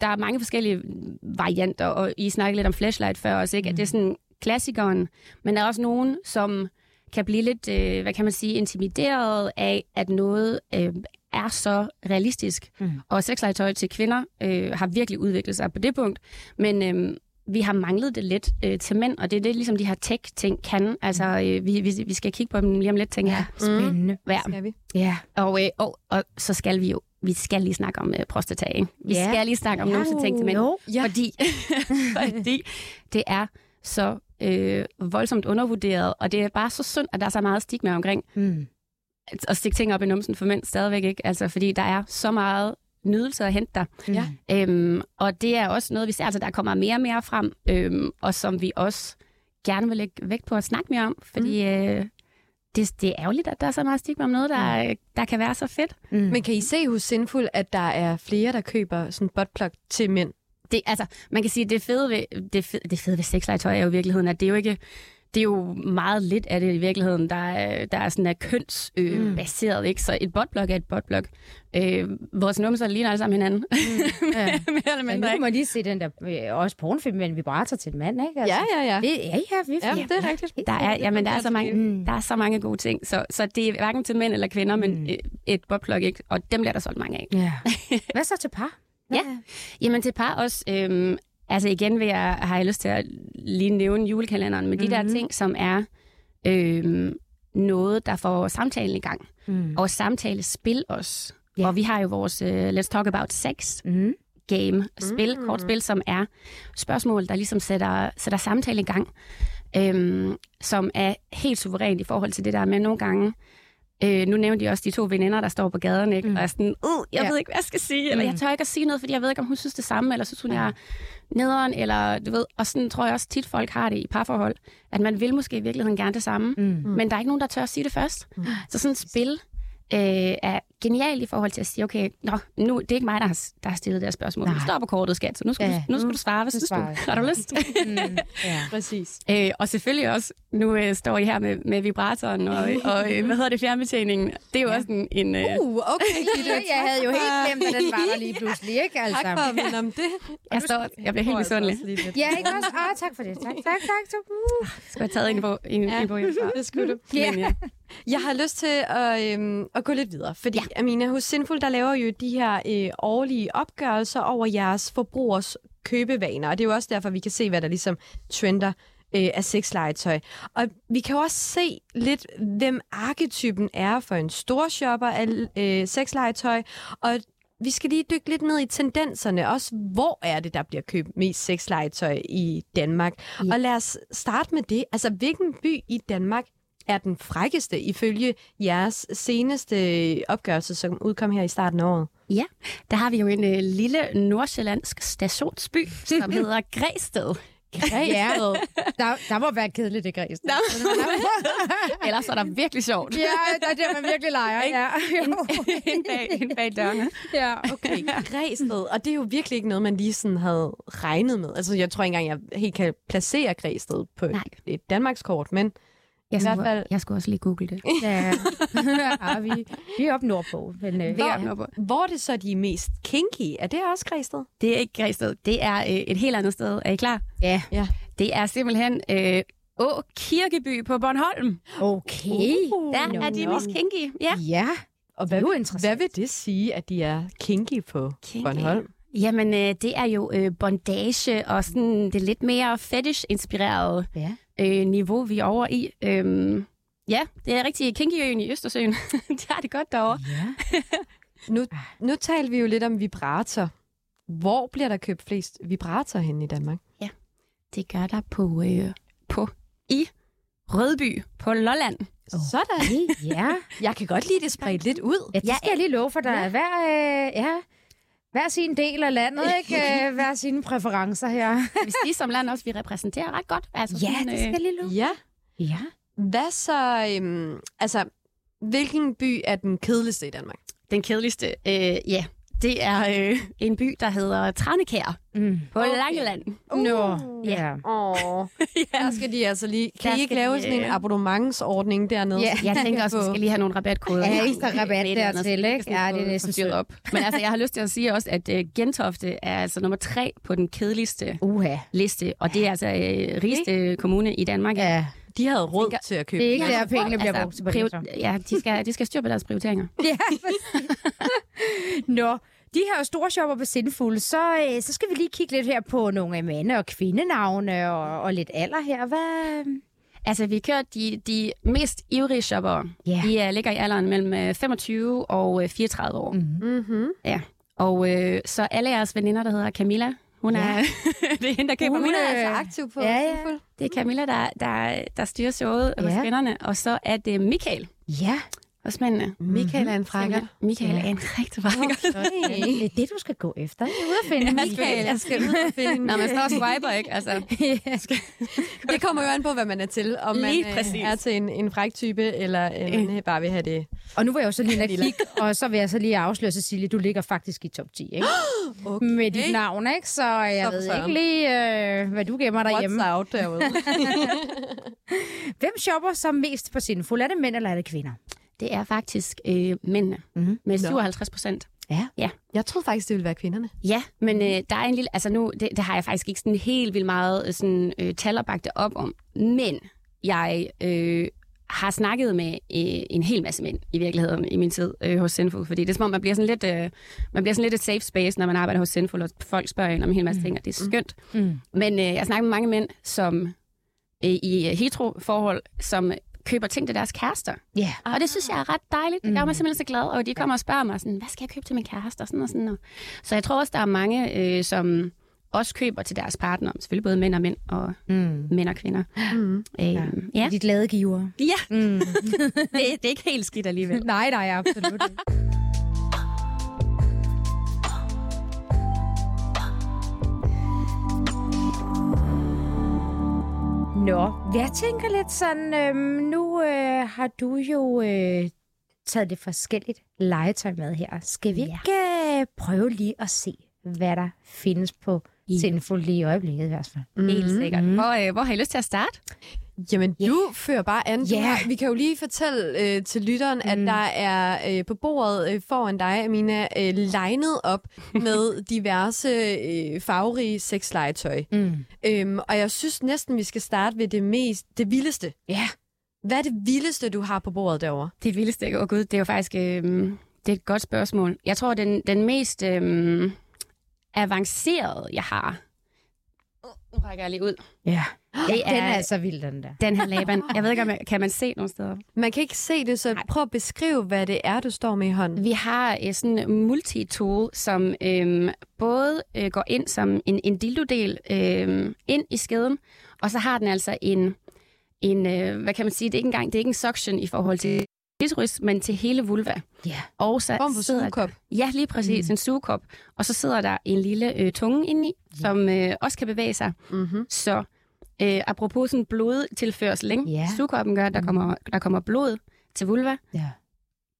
der er mange forskellige varianter, og I snakkede lidt om flashlight før også, ikke? Mm. at det er sådan klassikeren, men der er også nogen, som kan blive lidt, øh, hvad kan man sige, intimideret af, at noget øh, er så realistisk. Mm. Og sexlegetøj til kvinder øh, har virkelig udviklet sig på det punkt, men øh, vi har manglet det lidt øh, til mænd, og det er det, ligesom de her tech-ting kan. Altså, øh, vi, vi, vi skal kigge på dem lige om lidt, tænker jeg. Spændende. Ja. Skal vi? Ja. Og, øh, og, og så skal vi jo vi skal lige snakke om øh, prostata, ikke? Vi Ja. skal lige snakke om ja. nogle ting til mænd, Jo. Ja. fordi, fordi det er så øh, voldsomt undervurderet, og det er bare så synd, at der er så meget stigma omkring Mm. at stikke ting op i numsen for mænd stadigvæk, ikke? Altså, fordi der er så meget nydelse at hente der. Ja. Øhm, og det er også noget, vi ser, altså der kommer mere og mere frem, øhm, og som vi også gerne vil lægge vægt på at snakke mere om, fordi mm. øh, det, det er ærgerligt, at der er så meget stigma om noget, der, der kan være så fedt. Mm. Men kan I se hos Sinful, at der er flere, der køber sådan buttplug til mænd? Det, altså, man kan sige, at det fede ved, det fede, det fede ved sexlegetøj er jo i virkeligheden, at det er jo ikke det er jo meget lidt af det i virkeligheden, der er, der er sådan er kønsbaseret, øh, Mm. baseret, ikke? Så et botblok er et botblok. Øh, vores numser ligner alle sammen hinanden. Mm. Ja. Mere eller Men mindre, nu kan ikke? man lige se den der, øh, også pornofilm med en vibrator til en mand, ikke? Altså, Ja, ja, ja. Det, ja, ja, vi Ja, det er rigtigt. Der er, jamen, der er så mange, Mm. der er så mange gode ting. Så, så det er hverken til mænd eller kvinder, men Mm. øh, et botplug, ikke? Og dem bliver der solgt mange af. Ja. Hvad så til par? Ja. Jamen til par også, øhm, altså igen vil jeg, har jeg lyst til at lige nævne julekalenderen, med de der Mhm. ting, som er øhm, noget, der får samtalen i gang. Mm. Og samtale spil også. Ja. Og vi har jo vores uh, Let's Talk About Sex Mm. game, spil, Mm. kortspil, som er spørgsmål, der ligesom sætter, sætter samtale i gang, øhm, som er helt suverænt i forhold til det der med nogle gange, Øh, nu nævnte de også de to veninder, der står på gaden, ikke? Mm. og er sådan, uh, jeg Ja. ved ikke, hvad jeg skal sige, eller Mm. jeg tør ikke at sige noget, fordi jeg ved ikke, om hun synes det samme, eller synes hun, jeg er nederen, eller du ved, og sådan tror jeg også tit, folk har det i parforhold, at man vil måske i virkeligheden gerne det samme, Mm. men der er ikke nogen, der tør at sige det først. Mm. Så sådan et spil øh, er genialt i forhold til at sige, okay, nå, nu, det er ikke mig, der har, der har stillet det her spørgsmål. Nej. Du står på kortet, skat, så nu skal, Ja. ja. du, nu skal Mm. du svare, synes du? svarer jeg. Har du lyst? Mm. Ja. Præcis. Øh, og selvfølgelig også, nu øh, står I her med, med vibratoren og, og øh, hvad hedder det, fjernbetjeningen. Det er jo ja. også en... en øh, Uh, okay, Gitte. Jeg havde jo helt glemt, at den var der lige pludselig, ikke? Altså. Tak for at om det. jeg, står, jeg bliver helt misundelig. Ja, ikke også? Ah, tak for det. Tak, tak, tak. tak. Uh. Skulle have taget en på, en, Ja. en på hjemmefra. Det skulle du. Ja. Men, ja. Jeg har lyst til at, øhm, at gå lidt videre, fordi ja. Amina, hos Sinful, der laver jo de her øh, årlige opgørelser over jeres forbrugers købevaner, og det er jo også derfor, vi kan se, hvad der ligesom trender øh, af sexlegetøj. Og vi kan jo også se lidt, hvem arketypen er for en stor shopper af øh, sexlegetøj, og vi skal lige dykke lidt ned i tendenserne, også hvor er det, der bliver købt mest sexlegetøj i Danmark. Ja. Og lad os starte med det. Altså, hvilken by i Danmark er den frækkeste ifølge jeres seneste opgørelse, som udkom her i starten af året? ja, der har vi jo en øh, lille nordsjællandsk stationsby, som hedder Græsted. Ja, der, der må være kedeligt, det græs. Ellers er der virkelig sjovt. Ja, der er der, man virkelig leger. Ja, jo. Inde bag, inde bag dørene. ja. Okay, Græsted. Og det er jo virkelig ikke noget, man lige sådan havde regnet med. Altså, jeg tror ikke engang, jeg helt kan placere Græsted på Nej. et, et Danmarkskort, men Jeg I hvert skulle, fald- jeg skulle også lige google det. ja. ja vi, vi er oppe nordpå. Men, øh, Det er hvor er det så de er mest kinky? Er det også Græsted? Det er ikke Græsted. Det er øh, et helt andet sted. Er I klar? ja. Ja. Det er simpelthen øh, Å Kirkeby på Bornholm. Okay. Der Nå, er de mest kinky. Ja. Ja. Og Det er hvad, jo interessant. hvad vil det sige, at de er kinky på Kinky. Bornholm? Jamen, øh, det er jo øh, bondage og sådan det lidt mere fetish-inspirerede Ja. Øh, niveau, vi er over i. Øhm, ja, det er rigtig kinky i Østersøen. det har det godt derovre. Ja. Nu, nu taler vi jo lidt om vibrator. Hvor bliver der købt flest vibrator hen i Danmark? Det gør der på, øh, på i Rødby på Lolland. Sådan. ja. Jeg kan godt lide det spredt lidt ud. Ja, det skal jeg lige love for. Der er hver, øh, ja, hver sin del af landet, ikke? Øh, hver sine præferencer her. Hvis de som land også vi repræsenterer ret godt. Altså, Ja, sådan, det skal jeg lige. Ja. Ja. Hvad så, øhm, altså, hvilken by er den kedeligste i Danmark? Den kedeligste, øh, ja, det er øh, en by, der hedder Tranekær Mm. på okay. Langeland. Nå, ja. Åh, der skal de altså lige... Kan Der I ikke lave de, sådan en øh, abonnementsordning dernede? Ja. Jeg tænker også, at vi skal lige have nogle rabatkoder. Ja, ekstra rabat dertil, ikke? Ja, det er næsten sødt. op. Men altså, jeg har lyst til at sige også, at uh, Gentofte er altså nummer tre på den kedeligste Uha. liste, og det er altså øh, rigeste kommune i Danmark. Ja, De havde råd til at købe. det er ikke der, pengene bliver brugt til. Ja, de skal, de skal styre på deres prioriteringer. Ja. Nå, de her store shopper på Sindfuld, så, øh, så skal vi lige kigge lidt her på nogle mande- og kvindenavne og, og lidt alder her. Hvad? Altså, vi kører de, de mest ivrige shoppere. Ja. De uh, ligger i alderen mellem øh, 25 og øh, 34 år. Mm. Mm-hmm. Ja. Og øh, så alle jeres veninder, der hedder Camilla, hun er, det er hende, der køber Hun mine. er altså aktiv på Ja, ja. Sinful. Det er Camilla, der, der, der styrer showet hos Ja. kvinderne. Og så er det Michael Ja, hos mændene. Michael er en frækker. Michael Ja. er en rigtig frækker. det er det, du skal gå efter. Jeg er ude at finde Michael, jeg skal ud og finde Når man står og swiper, ikke? Altså, Det kommer jo an på, hvad man er til. Om man Lige øh, præcis. er til en, en fræk type, eller øh, man bare vil have det. Og nu vil jeg jo så lige lade kigge, og så vil jeg så lige afsløre, Cecilie, du ligger faktisk i top 10, ikke? Okay. Med dit navn, ikke? Så jeg Så ved sådan. ikke lige, øh, hvad du gemmer derhjemme. What's out derude? Hvem shopper så mest på Sindfuld? Er det mænd, eller er det kvinder? Det er faktisk øh, mændene Mhm. med Nå. 57 procent. Ja. Jeg troede faktisk, det ville være kvinderne. Ja, men øh, der er en lille... Altså nu, det, det har jeg faktisk ikke sådan helt vildt meget øh, sådan, øh, tal at bakke det op om. Men jeg øh, har snakket med øh, en hel masse mænd i virkeligheden i min tid øh, hos Sinful. Fordi det er som om, man bliver sådan lidt, øh, man bliver sådan lidt et safe space, når man arbejder hos Sinful, og folk spørger en om en hel masse mm. ting, og det er skønt. Mm. Men øh, jeg snakker med mange mænd, som øh, i hetero-forhold, som køber ting til deres kærester. Ja. Og det synes jeg er ret dejligt. Det gør mig simpelthen så glad, og de kommer og spørger mig sådan, hvad skal jeg købe til min kæreste? Og sådan og sådan. Og. Så jeg tror også, der er mange, øh, som også køber til deres partner. Selvfølgelig både mænd og mænd, og Mm. mænd og kvinder. Mm. Øh, ja. Ja. De glade giver. ja. Mm. Det, det er ikke helt skidt alligevel. nej, nej, absolut ikke. Nå, jeg tænker lidt sådan, øhm, nu øh, har du jo øh, taget det forskelligt legetøj med her. Skal vi Ja. ikke øh, prøve lige at se, hvad der findes på Ja. Sinful lige i øjeblikket i hvert fald? Mm. Helt sikkert. Hvor, øh, hvor har I lyst til at starte? Jamen, du fører bare an. Har- Vi kan jo lige fortælle øh, til lytteren, at Mm. der er øh, på bordet øh, foran dig, Amina, øh, legnet op med diverse øh, farverige sexlegetøj. Mm. Øhm, og jeg synes næsten, vi skal starte ved det mest, det vildeste. Ja. Hvad er det vildeste, du har på bordet derovre? Det vildeste, og gud, det er jo faktisk øh, det er et godt spørgsmål. Jeg tror, den, den mest øh, avancerede, jeg har... Nu rækker jeg lige ud. Ja. Det Den er altså vild, den der. Den her Laban. Jeg ved ikke, om jeg, kan man se nogle steder? Man kan ikke se det, så prøv at beskrive, hvad det er, du står med i hånden. Vi har øh, sådan en multitool, som øh, både øh, går ind som en, en dildo-del øh, ind i skeden, og så har den altså en, en øh, hvad kan man sige, det er ikke engang, det er ikke en suction i forhold til klitoris, men til hele vulva. Ja. Og så Form for sugekop. Ja, lige præcis. Mm. En sugekop. Og så sidder der en lille øh, tunge indeni, som øh, også kan bevæge sig. Mm-hmm. Så øh, apropos sådan blodtilførsel, ikke? Ja. Sugekoppen gør, at der kommer, der kommer blod til vulva. Ja.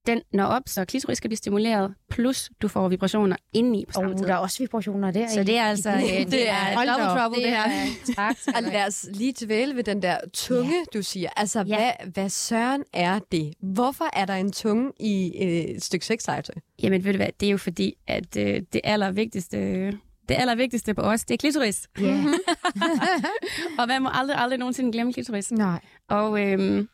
Den når op, så klitoris skal blive stimuleret, plus du får vibrationer indeni på Og samme tid. der er også vibrationer der. Så det er altså øh, det er double trouble, det, her. er- Tak. Og lad os lige dvæle ved den der tunge, ja. du siger. Altså, Ja. hvad, hvad søren er det? Hvorfor er der en tunge i øh, et stykke sexlegetøj? Jamen ved du hvad, det er jo fordi, at øh, det allervigtigste... Det allervigtigste på os, det er klitoris. Ja. Og man må aldrig, aldrig nogensinde glemme klitoris. Nej. Og øhm,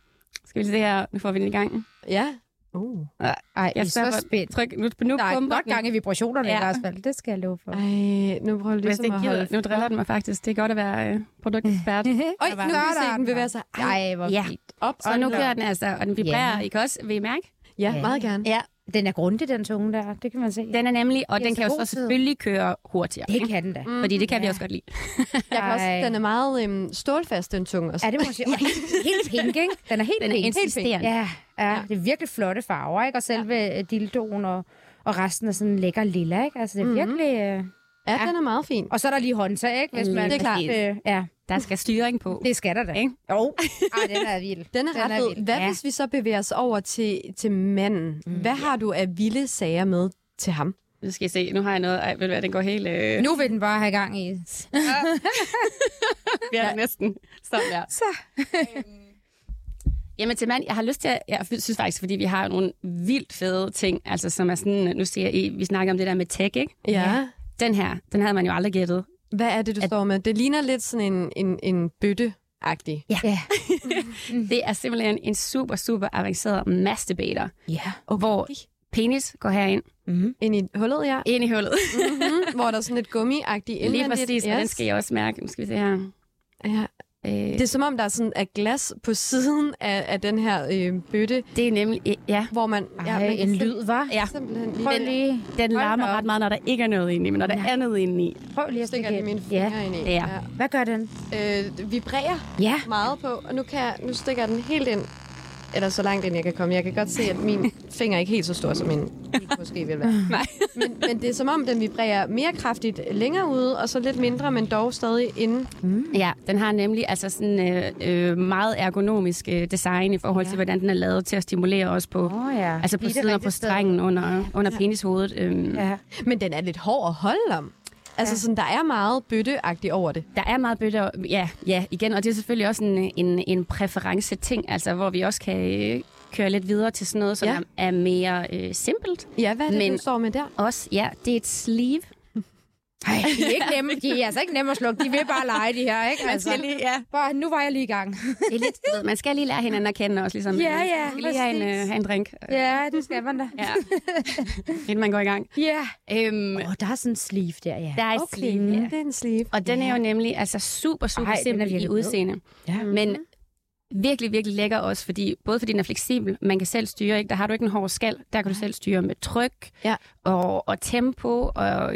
skal vi se her, nu får vi den i gang. Ja. Uh. Ej, jeg er så spændt. Tryk nu, nu Der er pumper godt den. gang i vibrationerne ja. I hvert fald. Det skal jeg love for. Ej, nu prøver jeg ligesom det at holde... nu driller den mig faktisk. Det er godt at være øh, produktekspert. Øj, nu kan vi se, den bevæger sig. Ej, Ej, hvor Ja. fint. op Så nu kører den altså, og den vibrerer. Ja. I kan også, vil I mærke? Ja, Ja. meget gerne. Ja. Den er grundig, den tunge der. Det kan man se. Den er nemlig, og Det den kan jo så selvfølgelig køre hurtigere. Det ikke? kan den da. Mm. Fordi det kan vi også godt lide. Jeg kan også, den er meget øhm, stålfast, den tunge også. Ja, det må man sige. Helt, pink, ikke? Den er helt Den er pink. Ja, ja, det er virkelig flotte farver, ikke? Og selve ja. dildoen og, og resten er sådan lækker lilla, ikke? Altså, det er Mhm. virkelig... Øh... Ja, den er meget fin. Og så er der lige håndtag, ikke? Hvis Lige man, Det er klart. Øh, ja, Der skal styring på. det skal der da. Ikke? Jo. Ej, den er vild. Den er ret fed. Hvad ja. hvis vi så bevæger os over til, til manden? Mm. Hvad har du af vilde sager med til ham? Nu skal I se, nu har jeg noget. Ej, ved du hvad, den går helt... Øh... Nu vil den bare have gang i. bliver ja. næsten. Sådan der. Så. Jamen til mand, jeg har lyst til at, jeg synes faktisk, fordi vi har nogle vildt fede ting, altså som er sådan, nu siger I, vi snakker om det der med tech, ikke? Ja. Den her, den havde man jo aldrig gættet. Hvad er det, du At- står med? Det ligner lidt sådan en, en, en bøtte-agtig. Ja. ja. Det er simpelthen en super, super avanceret masturbator, Ja. Okay. hvor penis går herind, Mm. Ind i hullet, ja. ind i hullet. Mm-hmm. hvor der er sådan lidt gummi-agtigt Lige indvendigt. præcis, og den skal jeg også mærke. Nu skal vi se her. Ja. Øh, Det er som om, der er sådan et glas på siden af, af den her øh, bøtte, det er nemlig, ja, hvor man... Ej, man kan en lyd, var. ja. Simpelthen. Prøv Den- lige, Den larmer ret meget, når der ikke er noget inde i, men når der Nej. er noget inde i. prøv lige at stikker stikke ind. mine Ja. fingre ind i. Ja. Hvad gør den? Øh, vibrerer Ja. meget på, og nu, kan jeg, nu stikker jeg den helt ind. Eller så langt ind, jeg kan komme. Jeg kan godt se, at min finger er ikke helt så stor, som min måske vil være. Nej. Men, men det er som om, den vibrerer mere kraftigt længere ude, og så lidt mindre, men dog stadig inde. Ja, den har nemlig altså sådan øh, øh, meget ergonomisk øh, design i forhold til, Ja. hvordan den er lavet til at stimulere os på, oh, ja. altså på siden og på strengen under, under penishovedet. Øhm, Ja. Men den er lidt hård at holde om. Altså, Ja. sådan, der er meget bøtteagtigt over det. Der er meget bøtter, ja, ja, igen, og det er selvfølgelig også en, en, en præference-ting, altså hvor vi også kan øh, køre lidt videre til sådan noget, som Ja. er, er mere øh, simpelt. Ja, hvad er det, Men- du står med der? Også, ja, det er et sleeve. Ej, de er, ikke nemme. de er altså ikke nemme at slukke. De vil bare lege, de her, ikke? Altså, lige, ja. bare, nu var jeg lige i gang. Det er lidt, ved, man skal lige lære hinanden at kende også, ligesom. Ja, Man ja, skal lige have en, øh, have en drink, ja, det skal man da. ja. inden man går i gang. Ja. Øhm, Åh, oh, der er sådan en sleeve der, ja. der er et sleeve, ja. Det er en sleeve. Og den er jo nemlig altså super, super Ej, simpel i udseende. Ja. Men virkelig, virkelig lækker også, fordi, både fordi den er fleksibel, man kan selv styre, ikke? der har du ikke en hård skal, der kan du selv styre med tryk Ja. og, og tempo, og,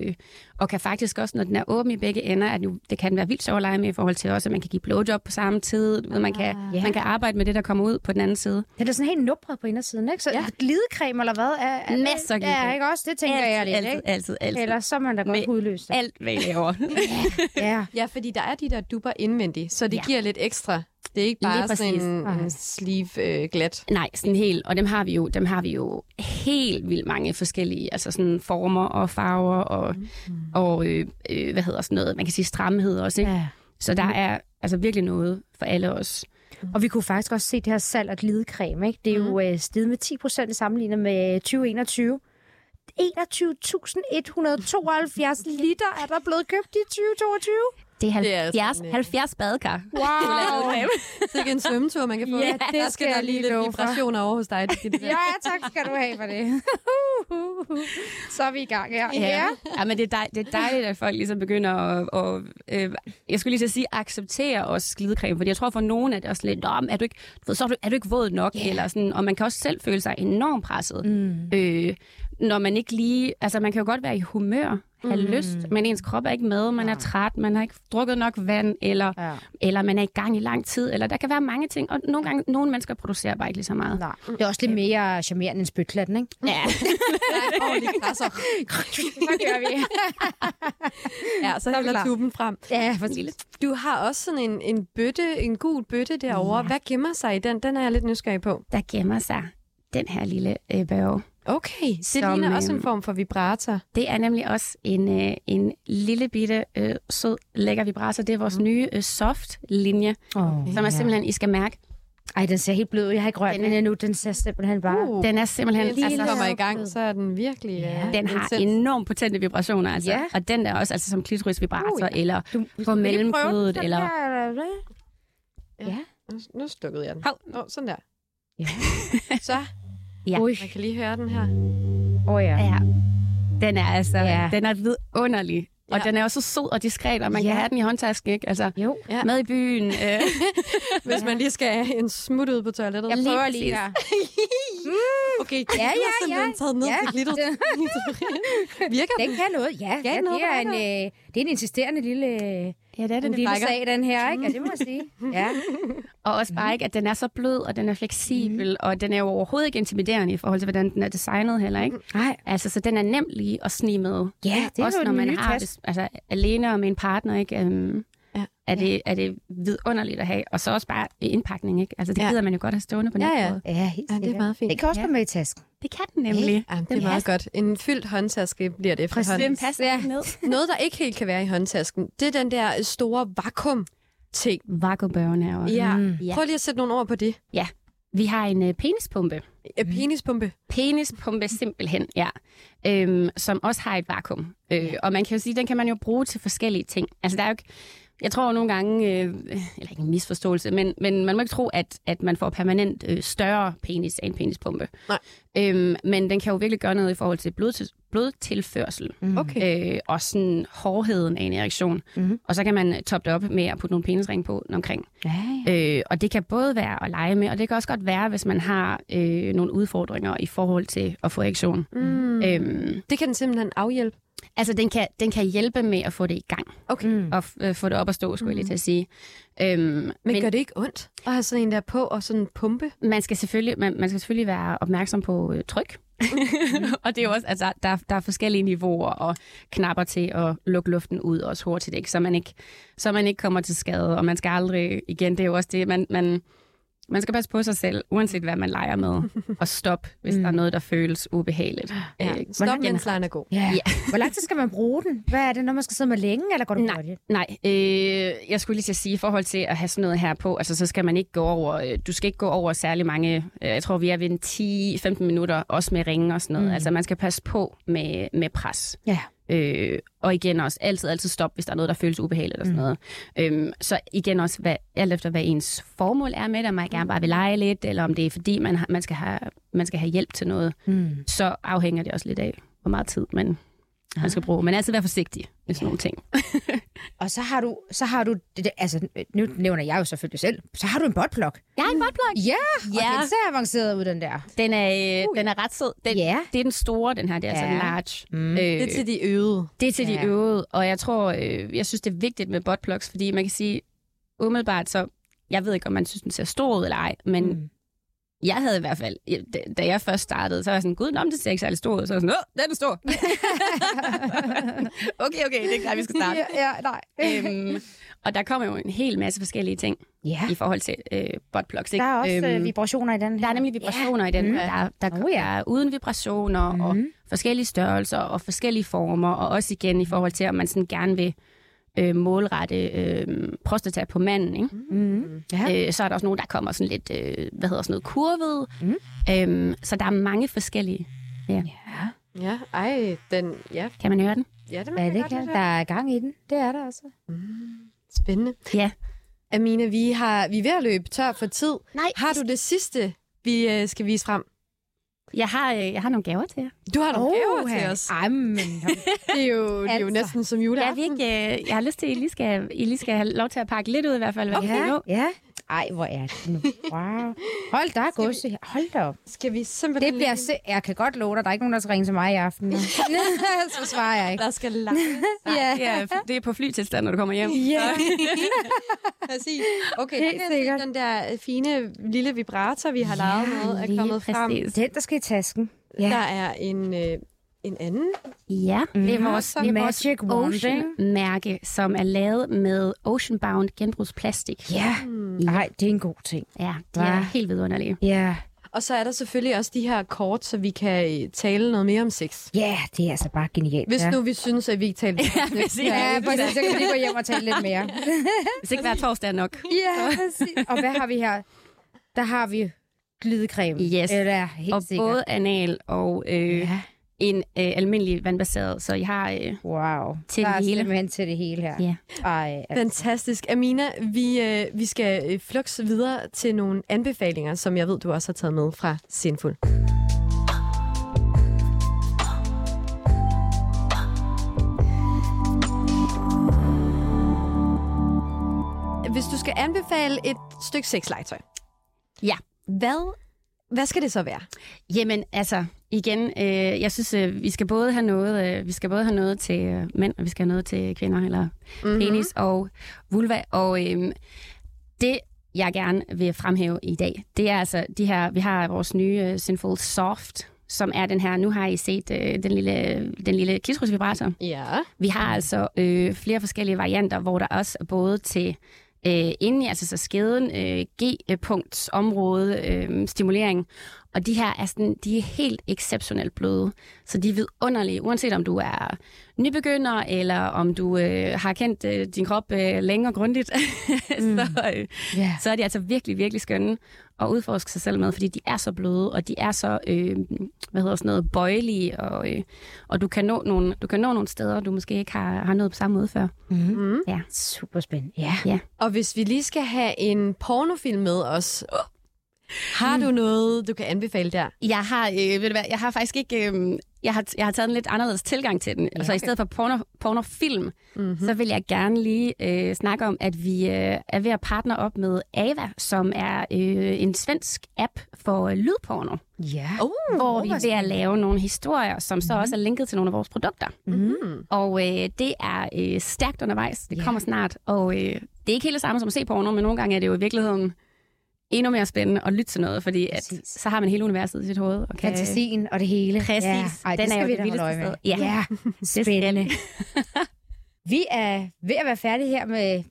og kan faktisk også, når den er åben i begge ender, at nu, det kan være vildt sjovt at lege med i forhold til også, at man kan give blowjob på samme tid, du ved, man, kan, Ja. man kan arbejde med det, der kommer ud på den anden side. Den er sådan helt nubret på indersiden, ikke? Så Ja. ja. glidecreme eller hvad? Er, er Masser af Ja, ikke også? Det tænker jeg altid, lidt, altid, ikke? altid, altid. Ellers så er man da godt Med hudløs. Alt, hvad I laver. Ja. Ja, fordi der er de der dupper indvendigt, så det Ja. giver lidt ekstra. Det er ikke Lige bare sådan en, en sleeve øh, glat. Nej, sådan helt, og dem har vi jo, dem har vi jo helt vildt mange forskellige, altså sådan former og farver og, mm. Og øh, øh, hvad hedder sådan noget, man kan sige stramhed også, ikke? ja. Så der er altså virkelig noget for alle os. Og vi kunne faktisk også se det her salg af glidecreme, ikke? Det er jo øh, steget med 10 procent sammenlignet med 2021. 21.172 liter er der blevet købt i 2022. Det er Det er 70, sådan, øh, 70 badekar. Wow! Så ikke en svømmetur, man kan få. Ja, det der skal skal der jeg lige lidt vibrationer over hos dig. Det, det, ja, tak skal du have for det. Så er vi i gang her. Ja. ja men det er, dej, det er dejligt, at folk ligesom begynder at, og, øh, jeg skulle lige til at sige, acceptere også glidecreme, fordi jeg tror for nogen, at det er også lidt, er du ikke, så er du, er du ikke våd nok, Ja. eller sådan, og man kan også selv føle sig enormt presset, Mm. øh, når man ikke lige, altså man kan jo godt være i humør, have mm. lyst, men ens krop er ikke med, man er træt, man har ikke drukket nok vand, eller, Ja. eller man er i gang i lang tid, eller der kan være mange ting, og nogle gange, nogle mennesker producerer bare ikke lige så meget. Nej, det er også lidt mere charmerende end spytklatten, ikke? Ja. ordentligt krasser. Gør vi. Ja, så er hælder tuben frem. Ja, for. Du har også sådan en, en bøtte, en gul bøtte derovre. Ja. Hvad gemmer sig i den? Den er jeg lidt nysgerrig på. Der gemmer sig den her lille øh, børge. Okay, det Som, ligner også en form for vibrator. Det er nemlig også en, øh, en lille bitte øh, sød, lækker vibrator. Det er vores Mm. nye øh, soft-linje, Oh, som er simpelthen, I skal mærke, Ej, den ser helt blød ud. Jeg har ikke rørt Den den, er- endnu. Den ser simpelthen bare... Uh, den er simpelthen... lige altså, kommer i gang, så er den virkelig Ja. øh, den har intens. enormt potente vibrationer, altså. Ja. Og den er også altså, som klitorisvibrator, Uh, ja. eller Du, på mellemkødet, den eller... her, eller hvad? Nu, nu stukkede jeg den. Hov. Nå, sådan der. Ja. Så Ja. Ui. Man kan lige høre den her. Åh oh, ja. ja. Den er altså, Ja. den er vidunderlig. Og Ja. den er også så sød og diskret, og man Ja. kan have den i håndtasken, ikke? Altså, Jo. Ja. med i byen. Øh, Hvis man lige skal have en smut ud på toilettet. Jeg Lige prøver lige her. Okay, Ja, ja, ja. Den taget ned Ja. til glitter. Virker Den kan noget, ja. Ja, ja noget, det, er der en, øh, det er en insisterende lille, ja, det er en det. lille sag, den her, ikke? Ja, det må jeg sige. Ja. Og også bare ikke, at den er så blød, og den er fleksibel, mm. og den er jo overhovedet ikke intimiderende i forhold til, hvordan den er designet heller, ikke? Nej. Altså, så den er nem lige at snige med. Ja, det er også jo når den man har det, altså, alene og med en partner, ikke? Um. Er, det, er det vidunderligt at have. Og så også bare indpakning, ikke? Altså, det Ja. gider man jo godt have stående på Ja, ja. Ja, helt Ja, det er meget fint. Det kan også Ja. med i tasken. Det kan den nemlig. Ja, det er Den meget godt. En fyldt håndtaske bliver det efterhånden. Den passer Ja. ja. ned. Noget, der ikke helt kan være i håndtasken, det er den der store vakuum-ting. Vakuumbørgen er også. Ja. Mm. Ja. Prøv lige at sætte nogle ord på det. Vi har en uh, penispumpe. Mm. Penispumpe. Penispumpe simpelthen, ja. Øhm, som også har et vakuum. Øh, og man kan jo sige, den kan man jo bruge til forskellige ting. Altså der er jo ikke, jeg tror nogle gange, øh, eller ikke en misforståelse, men, men man må ikke tro, at, at man får permanent øh, større penis af en penispumpe. Nej. Øhm, men den kan jo virkelig gøre noget i forhold til blod, blodtilførsel. Mm. Okay. Øh, og sådan hårdheden af en erektion. Mhm. Og så kan man toppe det op med at putte nogle penisring på omkring. Ja, Øh, og det kan både være at lege med, og det kan også godt være, hvis man har øh, nogle udfordringer i forhold til at få erektion. Mm. Øhm, Det kan den simpelthen afhjælpe. altså, den kan, den kan hjælpe med at få det i gang, Okay. Mm. og øh, få det op at stå, skulle jeg lige til at sige. Øhm, Men, men gør det ikke ondt at have sådan en der på og sådan en pumpe? man skal selvfølgelig, man, man skal selvfølgelig være opmærksom på øh, tryk. og det er jo også, altså, der, der er forskellige niveauer og knapper til at lukke luften ud også hurtigt, ikke? Så, man ikke, så man ikke kommer til skade, og man skal aldrig, igen, det er jo også det, man, man, man skal passe på sig selv, uanset hvad man leger med, og stop, hvis mm. der er noget, der føles ubehageligt. Ja. Øh, Stop, mens lejen er god. Ja. Hvor lang tid skal man bruge den? Hvad er det, når man skal sidde med længe, eller går det Nej. hurtigt? Nej, øh, jeg skulle lige til at sige, i forhold til at have sådan noget her på, altså så skal man ikke gå over, øh, du skal ikke gå over særlig mange, øh, jeg tror vi er ved en 10-15 minutter, også med ringe og sådan noget. Mm. Mm. Altså man skal passe på med, med pres. Ja. Øh, og igen også, altid, altid stop, hvis der er noget, der føles ubehageligt og sådan Mm. noget. Øhm, så igen også, hvad, alt efter hvad ens formål er med det, om man gerne bare vil lege lidt, eller om det er fordi, man, har, man, skal, have, man skal have hjælp til noget, Mm. så afhænger det også lidt af, hvor meget tid man, man skal bruge. Men altid være forsigtig med sådan nogle ting. Og så har du, så har du det, det, altså nu nævner jeg jo selvfølgelig selv, så har du en botplug. Jeg har en botplug. Ja, Ja. og den ser avanceret ud, den der. Den er, uh, den er ret sød. Den, Ja. Det er den store, den her. Det er altså Ja. large. Mm. Øh, Det er til de øvede. det er til Ja. de øvede. Og jeg tror, øh, jeg synes, det er vigtigt med buttplugs, fordi man kan sige, umiddelbart så, jeg ved ikke, om man synes, den ser stor ud eller ej, men Mm. Jeg havde i hvert fald, da- jeg først startede, så var jeg sådan, gud, nå, det ser ikke særlig stor ud. Så var jeg sådan, åh, den er stor. okay, okay, det er ikke der, vi skal starte. ja, nej. øhm, og der kommer jo en hel masse forskellige ting ja. i forhold til øh, buttplugs. Der Ikke? er også Øhm, øh, vibrationer i den her. Der er nemlig vibrationer ja. i den. Mm. Mm. Der, der, Oh, ja. der er uden vibrationer mm. og forskellige størrelser og forskellige former. Og også igen i forhold til, om man sådan gerne vil øh, målrette øh, prostata på manden. Ikke? Mm. Ja. Øh, så er der også nogen, der kommer sådan lidt, øh, hvad hedder sådan noget, kurvet. Mm. Øhm, så der er mange forskellige. Ja. Ja, ej, den, ja, Kan man høre den? ja det må Ja, det godt kan. lide. Der er gang i den. Det er der altså. Spændende. Ja. Amina, vi, har, vi er ved at løbe tør for tid. Nej. Har du det sidste, vi øh, skal vise frem? Jeg har, øh, jeg har nogle gaver til jer. Du har nogle Åh, gaver til os. Ej, men... Det er jo, det er jo Altså. næsten som Jeg, juleaften. vil ikke, øh, jeg har lyst til, at I lige skal, I lige skal have lov til at pakke lidt ud i hvert fald. Hvad okay. Ja, ja. Ej, hvor er det nu. Wow. Hold da, godse. Hold da op. Skal vi simpelthen Det bliver lige- se- jeg kan godt love dig, der er ikke nogen, der skal ringe til mig i aften. så svarer jeg ikke. Der skal langt. Ja. Det er, det er på flytilstand, når du kommer hjem. Ja. Præcis. Okay, Helt er sikkert. den der fine lille vibrator, vi har lavet med, er kommet frem. præcis. Den, der skal i tasken. Der Ja. er en, øh, en anden. Ja, det er vores, det er vores Magic Ocean-mærke, som er lavet med Oceanbound genbrugsplastik. Ja. Nej, det er en god ting. Ja, det er helt vidunderligt. Ja. Og så er der selvfølgelig også de her kort, så vi kan øh, tale noget mere om sex. Ja, det er altså bare genialt. Hvis ja. nu vi synes, at vi ikke taler om sex. Ja, præcis. Så kan vi gå hjem og tale lidt mere. Hvis ikke hver torsdag er nok. ja, præcis. Og hvad har vi her? Der har vi glidecreme. Yes. Eller helt Og sikkert. både anal og øh, Ja end øh, almindelig vandbaseret, så jeg har øh, wow. til det hele. Wow, til det hele her. Yeah. Ej, altså. Fantastisk. Amina, vi, øh, vi skal øh, flux videre til nogle anbefalinger, som jeg ved, du også har taget med fra Sinful. Hvis du skal anbefale et stykke sexlegetøj. Ja. Hvad, hvad skal det så være? Jamen, altså, igen, øh, jeg synes, øh, vi skal både have noget, øh, vi skal både have noget til øh, mænd, og vi skal have noget til kvinder, eller Mhm. mm-hmm. penis og vulva. Og øh, det, jeg gerne vil fremhæve i dag, det er altså de her, vi har vores nye øh, Sinful Soft, som er den her, nu har I set øh, den lille, den lille klitorisvibrator. Ja. Vi har altså øh, flere forskellige varianter, hvor der også er både til øh, inde i altså så skeden, øh, G-punktsområde, øh, stimulering. Og de her er, sådan, de er helt exceptionelt bløde. Så de er vidunderlige, uanset om du er nybegynder, eller om du øh, har kendt øh, din krop øh, længe og grundigt, mm. så, øh, Yeah. så er de altså virkelig, virkelig skønne at udforske sig selv med, fordi de er så bløde, og de er så, øh, hvad hedder sådan noget, bøjelige, og, øh, og du, kan nå nogle, du kan nå nogle steder, du måske ikke har, har nået på samme måde før. Mm. Ja. Super spændende. Ja. ja. Og hvis vi lige skal have en pornofilm med os, har du noget, du kan anbefale der? Jeg har, øh, ved du hvad, jeg har faktisk ikke, øh, jeg har, jeg har taget en lidt anderledes tilgang til den. Ja, altså i stedet for porno, pornofilm, mm-hmm. så vil jeg gerne lige øh, snakke om, at vi øh, er ved at partner op med Ava, som er øh, en svensk app for øh, lydporno. Ja. Uh, hvor vi er ved at lave nogle historier, som så også er linket til nogle af vores produkter. Mm. Og øh, det er øh, stærkt undervejs. Det Ja. kommer snart. Og øh, det er ikke helt det samme som at se porno, men nogle gange er det jo i virkeligheden endnu mere spændende at lytte til noget, fordi at, Præcis. så har man hele universet i sit hoved. Og kan, Fantasien og det hele. Præcis. Ja. Ej, Den det er jo vi det vildeste sted. Ja. ja. Spændende. vi er ved at være færdige her med,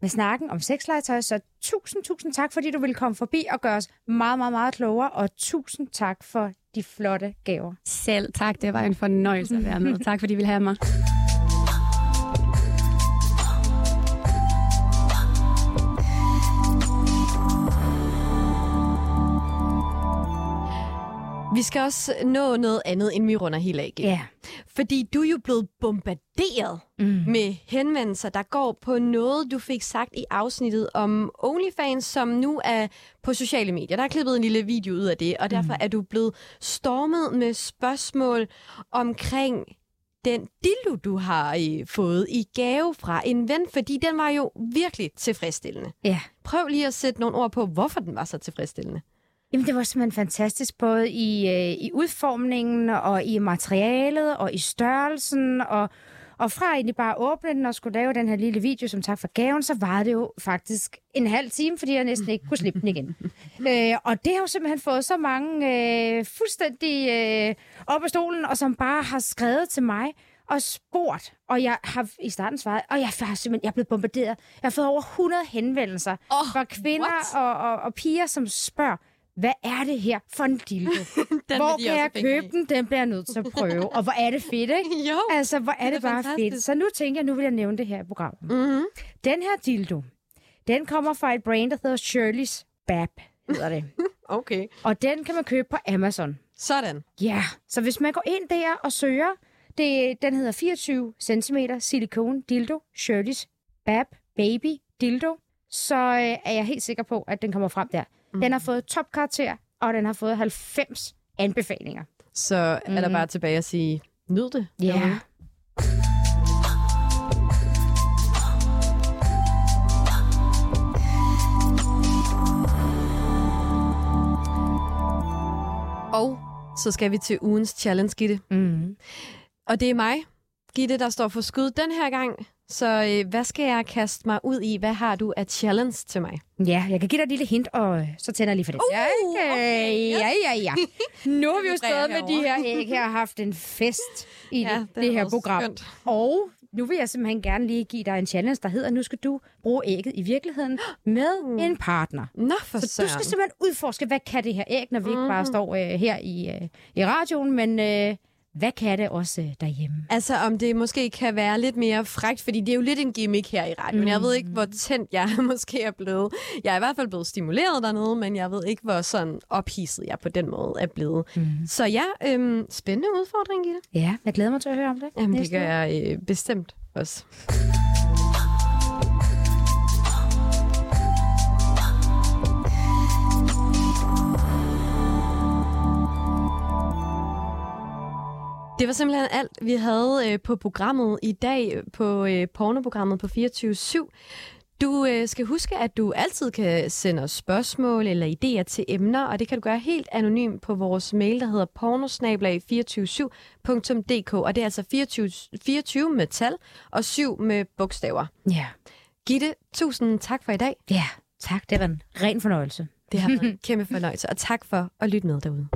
med snakken om sexlegetøj, så tusind, tusind tak, fordi du ville komme forbi og gøre os meget, meget, meget klogere, og tusind tak for de flotte gaver. Selv tak, det var en fornøjelse at være med. tak fordi I ville have mig. Vi skal også nå noget andet, inden vi runder helt af. Gitte. Ja. Fordi du er jo blevet bombarderet Mm. med henvendelser, der går på noget, du fik sagt i afsnittet om OnlyFans, som nu er på sociale medier. Der er klippet en lille video ud af det, og derfor er du blevet stormet med spørgsmål omkring den dildo, du har øh, fået i gave fra en ven, fordi den var jo virkelig tilfredsstillende. Ja. Prøv lige at sætte nogle ord på, hvorfor den var så tilfredsstillende. Jamen, det var simpelthen fantastisk, både i, øh, i udformningen, og i materialet, og i størrelsen, og, og fra egentlig bare at åbne den og skulle lave den her lille video som tak for gaven, så var det jo faktisk en halv time, fordi jeg næsten ikke kunne slippe den igen. øh, og det har jo simpelthen fået så mange øh, fuldstændig øh, op af stolen, og som bare har skrevet til mig, og spurgt, og jeg har i starten svaret, og jeg har simpelthen jeg er blevet bombarderet. Jeg har fået over 100 henvendelser Oh, fra kvinder og, og, og piger, som spørger, hvad er det her for en dildo? Den hvor kan jeg købe den? Den bliver jeg nødt til at prøve. Og hvor er det fedt, ikke? Jo, Altså, hvor er det det, bare fantastisk. fedt. Så nu tænker jeg, nu vil jeg nævne det her i programmet. Mm-hmm. Den her dildo, den kommer fra et brand, der hedder Shirley's Bab, hedder det. Okay. og den kan man købe på Amazon. Sådan. Ja, så hvis man går ind der og søger, det, den hedder 24 cm silikon dildo, Shirley's Bab Baby dildo, så øh, er jeg helt sikker på, at den kommer frem der. Mm. Den har fået topkarakter, og den har fået 90 anbefalinger. Så er der Mhm. bare tilbage at sige, nyd det. Ja. derude. Og så skal vi til ugens challenge, Gitte. Mm. Og det er mig, Gitte, der står for skud den her gang. Så øh, hvad skal jeg kaste mig ud i? Hvad har du af challenge til mig? Ja, jeg kan give dig et lille hint, og øh, så tænder jeg lige for det. Uh, ja, okay, ja, ja, ja. Nu har vi jo stået med de her æg her og haft en fest i Ja, det det, det her program. skønt. Og nu vil jeg simpelthen gerne lige give dig en challenge, der hedder, nu skal du bruge ægget i virkeligheden med en partner. Nå, for Så du skal søren. simpelthen udforske, hvad kan det her æg, når vi ikke Mhm. bare står øh, her i, øh, i radioen, men øh, hvad kan det også øh, derhjemme? Altså, om det måske kan være lidt mere frægt, fordi det er jo lidt en gimmick her i radioen. Mm. Jeg ved ikke, hvor tændt jeg måske er blevet. Jeg er i hvert fald blevet stimuleret dernede, men jeg ved ikke, hvor sådan ophidset jeg på den måde er blevet. Mm. Så ja, øhm, spændende udfordring, Gitte. Ja, jeg glæder mig til at høre om det. Jamen, det gør jeg øh, bestemt også. Det var simpelthen alt, vi havde øh, på programmet i dag, på øh, pornoprogrammet på 24-7. Du øh, skal huske, at du altid kan sende os spørgsmål eller idéer til emner, og det kan du gøre helt anonymt på vores mail, der hedder pornosnablag247.dk, og det er altså 24, 24 med tal og 7 med bogstaver. Ja. Gitte, tusind tak for i dag. Ja, tak. Det var en ren fornøjelse. Det har været en kæmpe fornøjelse, og tak for at lytte med derude.